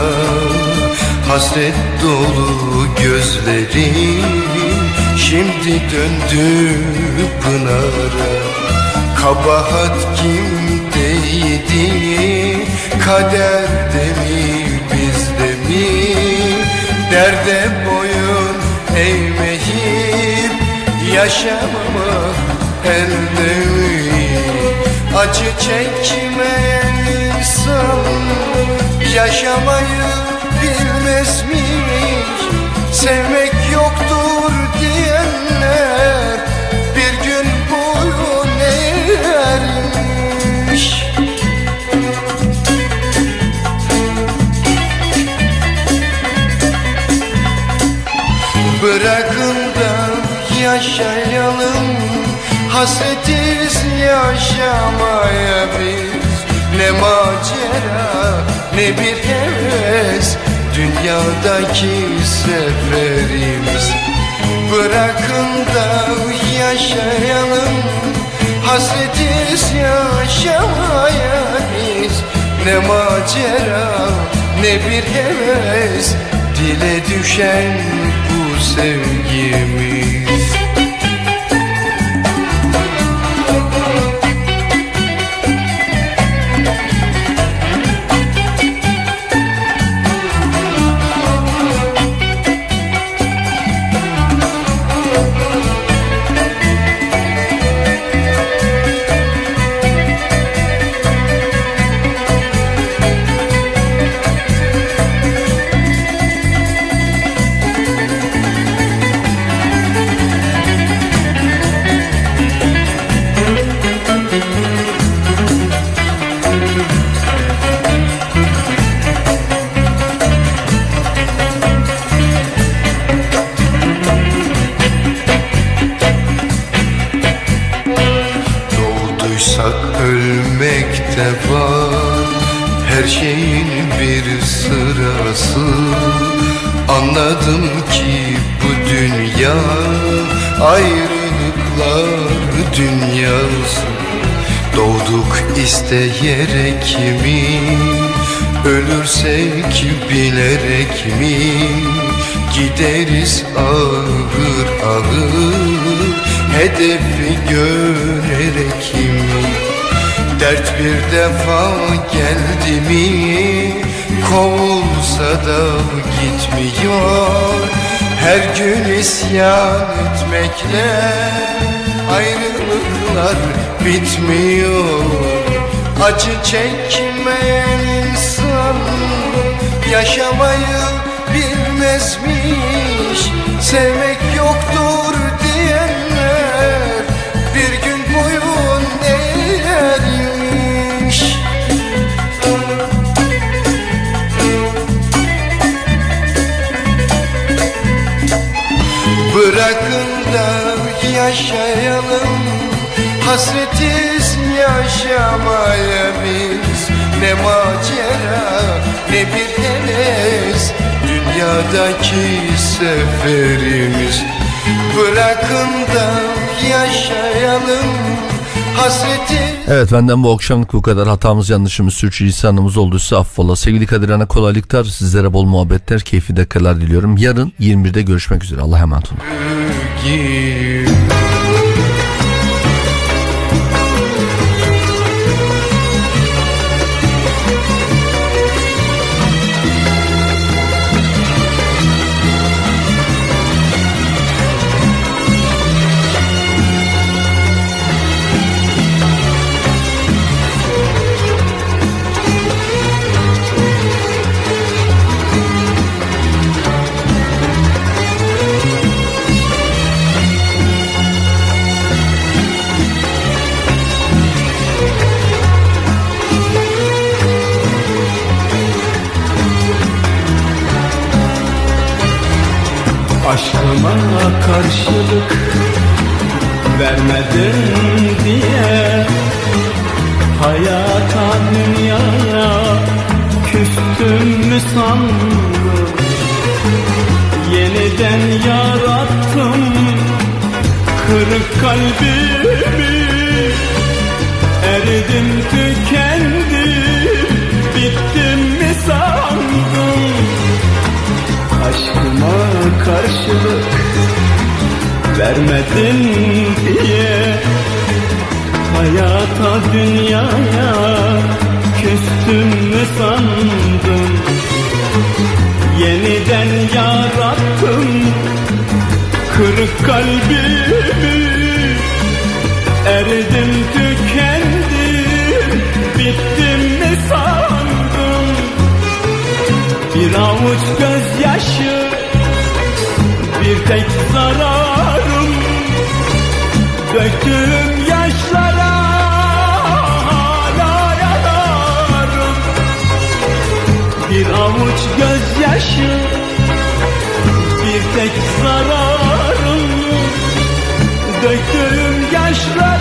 Hasret dolu gözlerim şimdi döndü pınara Kabahat kimdeydi kaderde mi bizde mi? Derde boyun eğmeyip yaşamamak elde mi Acı çekmeyen insan yaşamayı bilmezmiş. Sevmek yoktur diyenler bir gün boyun eğermiş. Bırakın da yaşayalım Hasretiz yaşamaya biz Ne macera ne bir heves. Dünyadaki seferimiz. Bırakın da yaşayalım. Hasretiz yaşamaya Ne macera ne bir heves. Dile düşen bu sevgimiz isteyerek mi Ölürsek bilerek mi Gideriz ağır ağır Hedefi görerek mi Dert bir defa geldi mi Kovulsa da gitmiyor. Her gün isyan etmekle Ayrılıklar bitmiyor Acı çekmeyen insan Yaşamayı bilmezmiş. Sevmek yoktur diyenler Bir gün boyun eğermiş Bırakın da yaşayalım Hasretiz yaşamaya biz Ne macera ne bir heves Dünyadaki seferimiz Bırakın da yaşayalım Evet benden bu akşamlık bu kadar hatamız yanlışımız sürçülisanımız olduysa affola. Sevgili Kadir Ana kolaylıklar sizlere bol muhabbetler keyifli dakikalar diliyorum. Yarın 21'de görüşmek üzere Allah'a emanet olun. Aşkıma karşılık vermedin diye Hayata dünyaya küstüm mü sandın? Yeniden yarattım kırık kalbimi Eridim tükendim Aşkıma karşılık vermedin diye Hayata dünyaya küstüm mü sandın? Yeniden yarattım kırık kalbimi. Eridim tükendim bittim mi sandın? Bir avuç bir tek zararım Döktüğüm yaşlara hala yanarım Bir avuç gözyaşı bir tek zararım. Döktüğüm yaşlara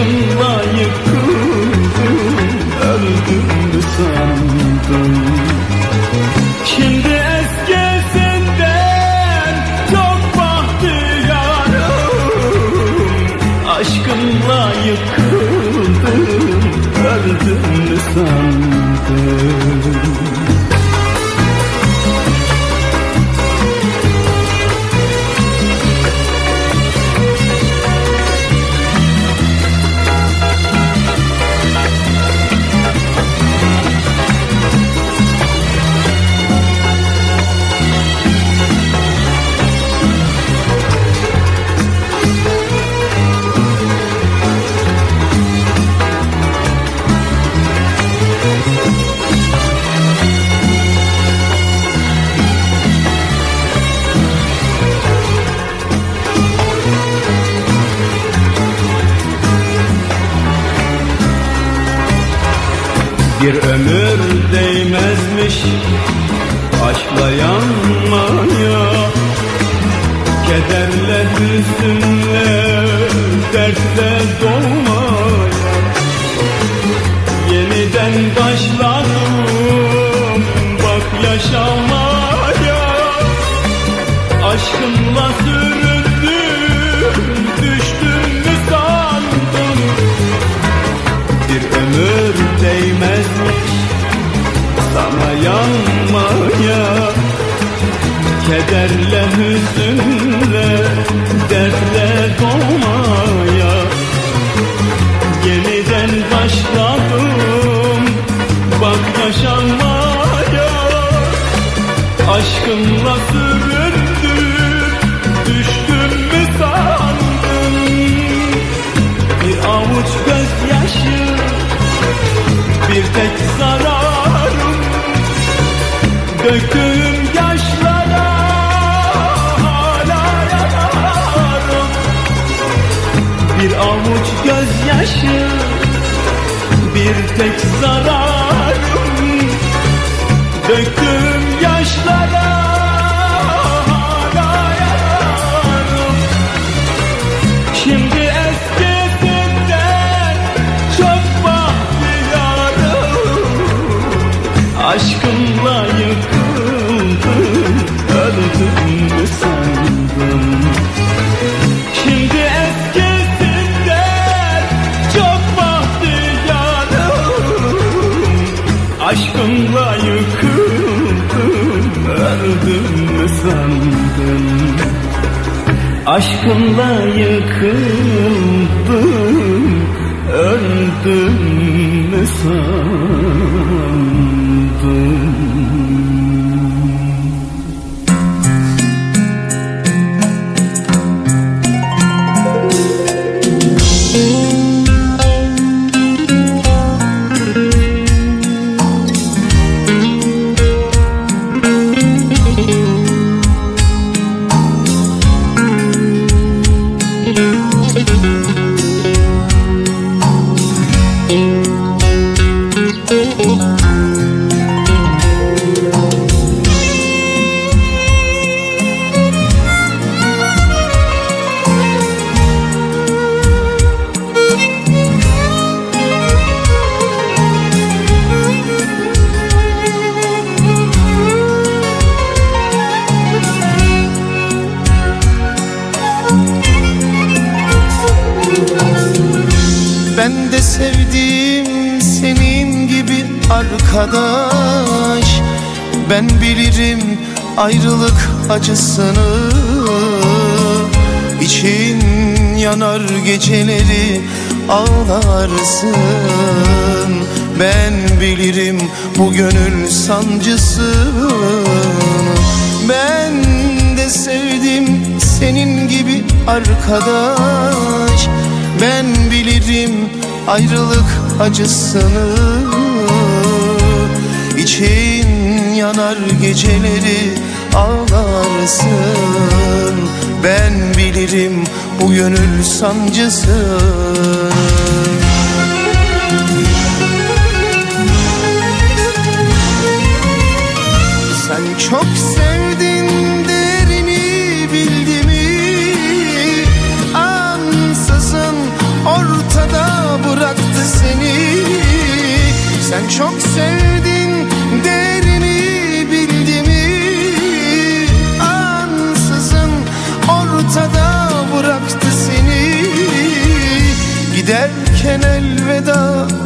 Aşkınla Bir ömür değmezmiş aşkla yanmaya Kederle hüzünle dertle dolmaya Kederle hüzünle dertle dolmaya. Yeniden başladım bak yaşanmaya. Aşkınla süründüm düştüm mü sandın? Bir avuç gözyaşı bir tek zararım. Döktüğüm avuç gözyaşı. Bir tek zararım Döktüğüm yaşlara. Hala yanarım Şimdi eskisinden çok bahtiyarım. Aşkınla Aşkınla yıkıldım, öldüm mü sandım Aşkınla yıkıldım, öldüm mü sandım ağlarsın. Ben bilirim bu gönül sancısını Ben de sevdim senin gibi arkadaş. Ben bilirim ayrılık acısını. İçin yanar geceleri ağlarsın. Ben bilirim bu gönül sancısını Sen çok sevdin derini bildi mi? Ansızın ortada bıraktı seni. Sen çok sevdin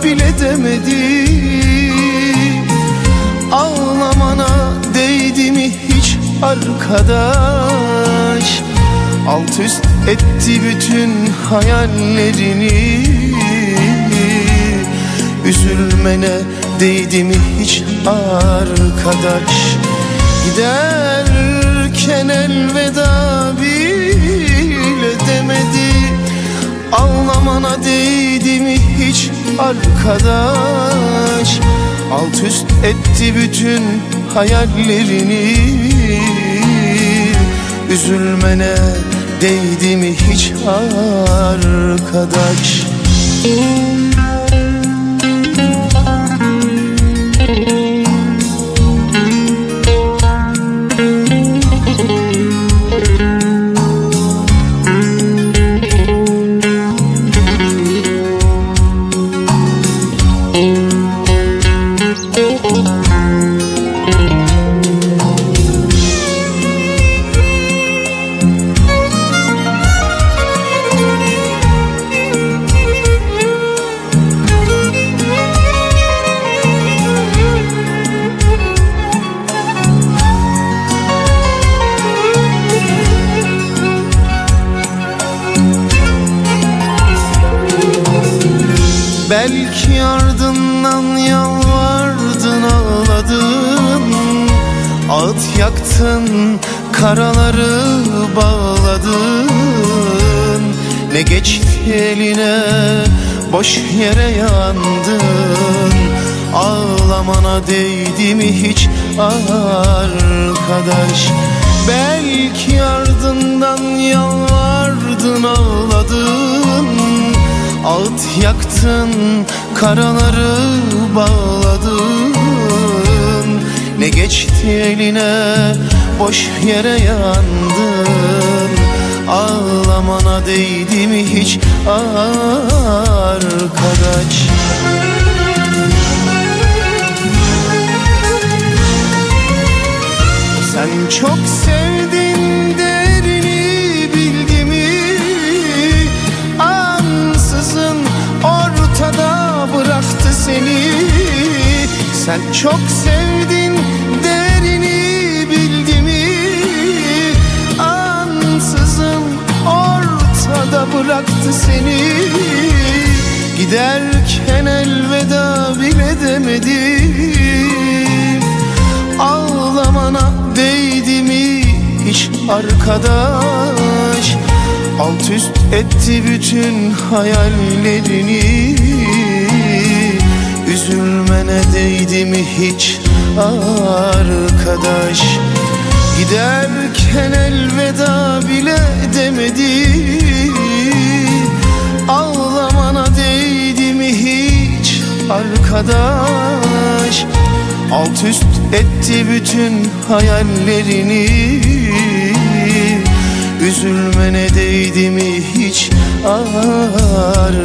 bile demedi. Ağlamana değdi mi hiç arkadaş? Alt üst etti bütün hayallerini. Üzülmene değdi mi hiç arkadaş? Giderken elveda bile demedi. Ağlamana değdi mi hiç arkadaş. Alt üst etti bütün hayallerini. Üzülmene değdi mi hiç arkadaş? Belki Ağıt yaktın karaları bağladın. Ne geçti eline boş yere yandın. Ağlamana değdi mi hiç arkadaş? Belki ardından yalvardın ağladın. Ağıt yaktın karaları bağladın Ne geçti eline boş yere yandın. Ağlamana değdi mi hiç arkadaş? Sen çok sevdin Sen çok sevdin derini bildi mi Ansızın ortada bıraktı seni. Giderken elveda bile demedim Ağlamana değdi mi hiç arkadaş? Alt üst etti bütün hayallerini Üzülmene değdi mi hiç arkadaş? Giderken elveda bile demedi. Ağlamana değdi mi hiç arkadaş? Alt üst etti bütün hayallerini. Üzülmene değdi mi hiç arkadaş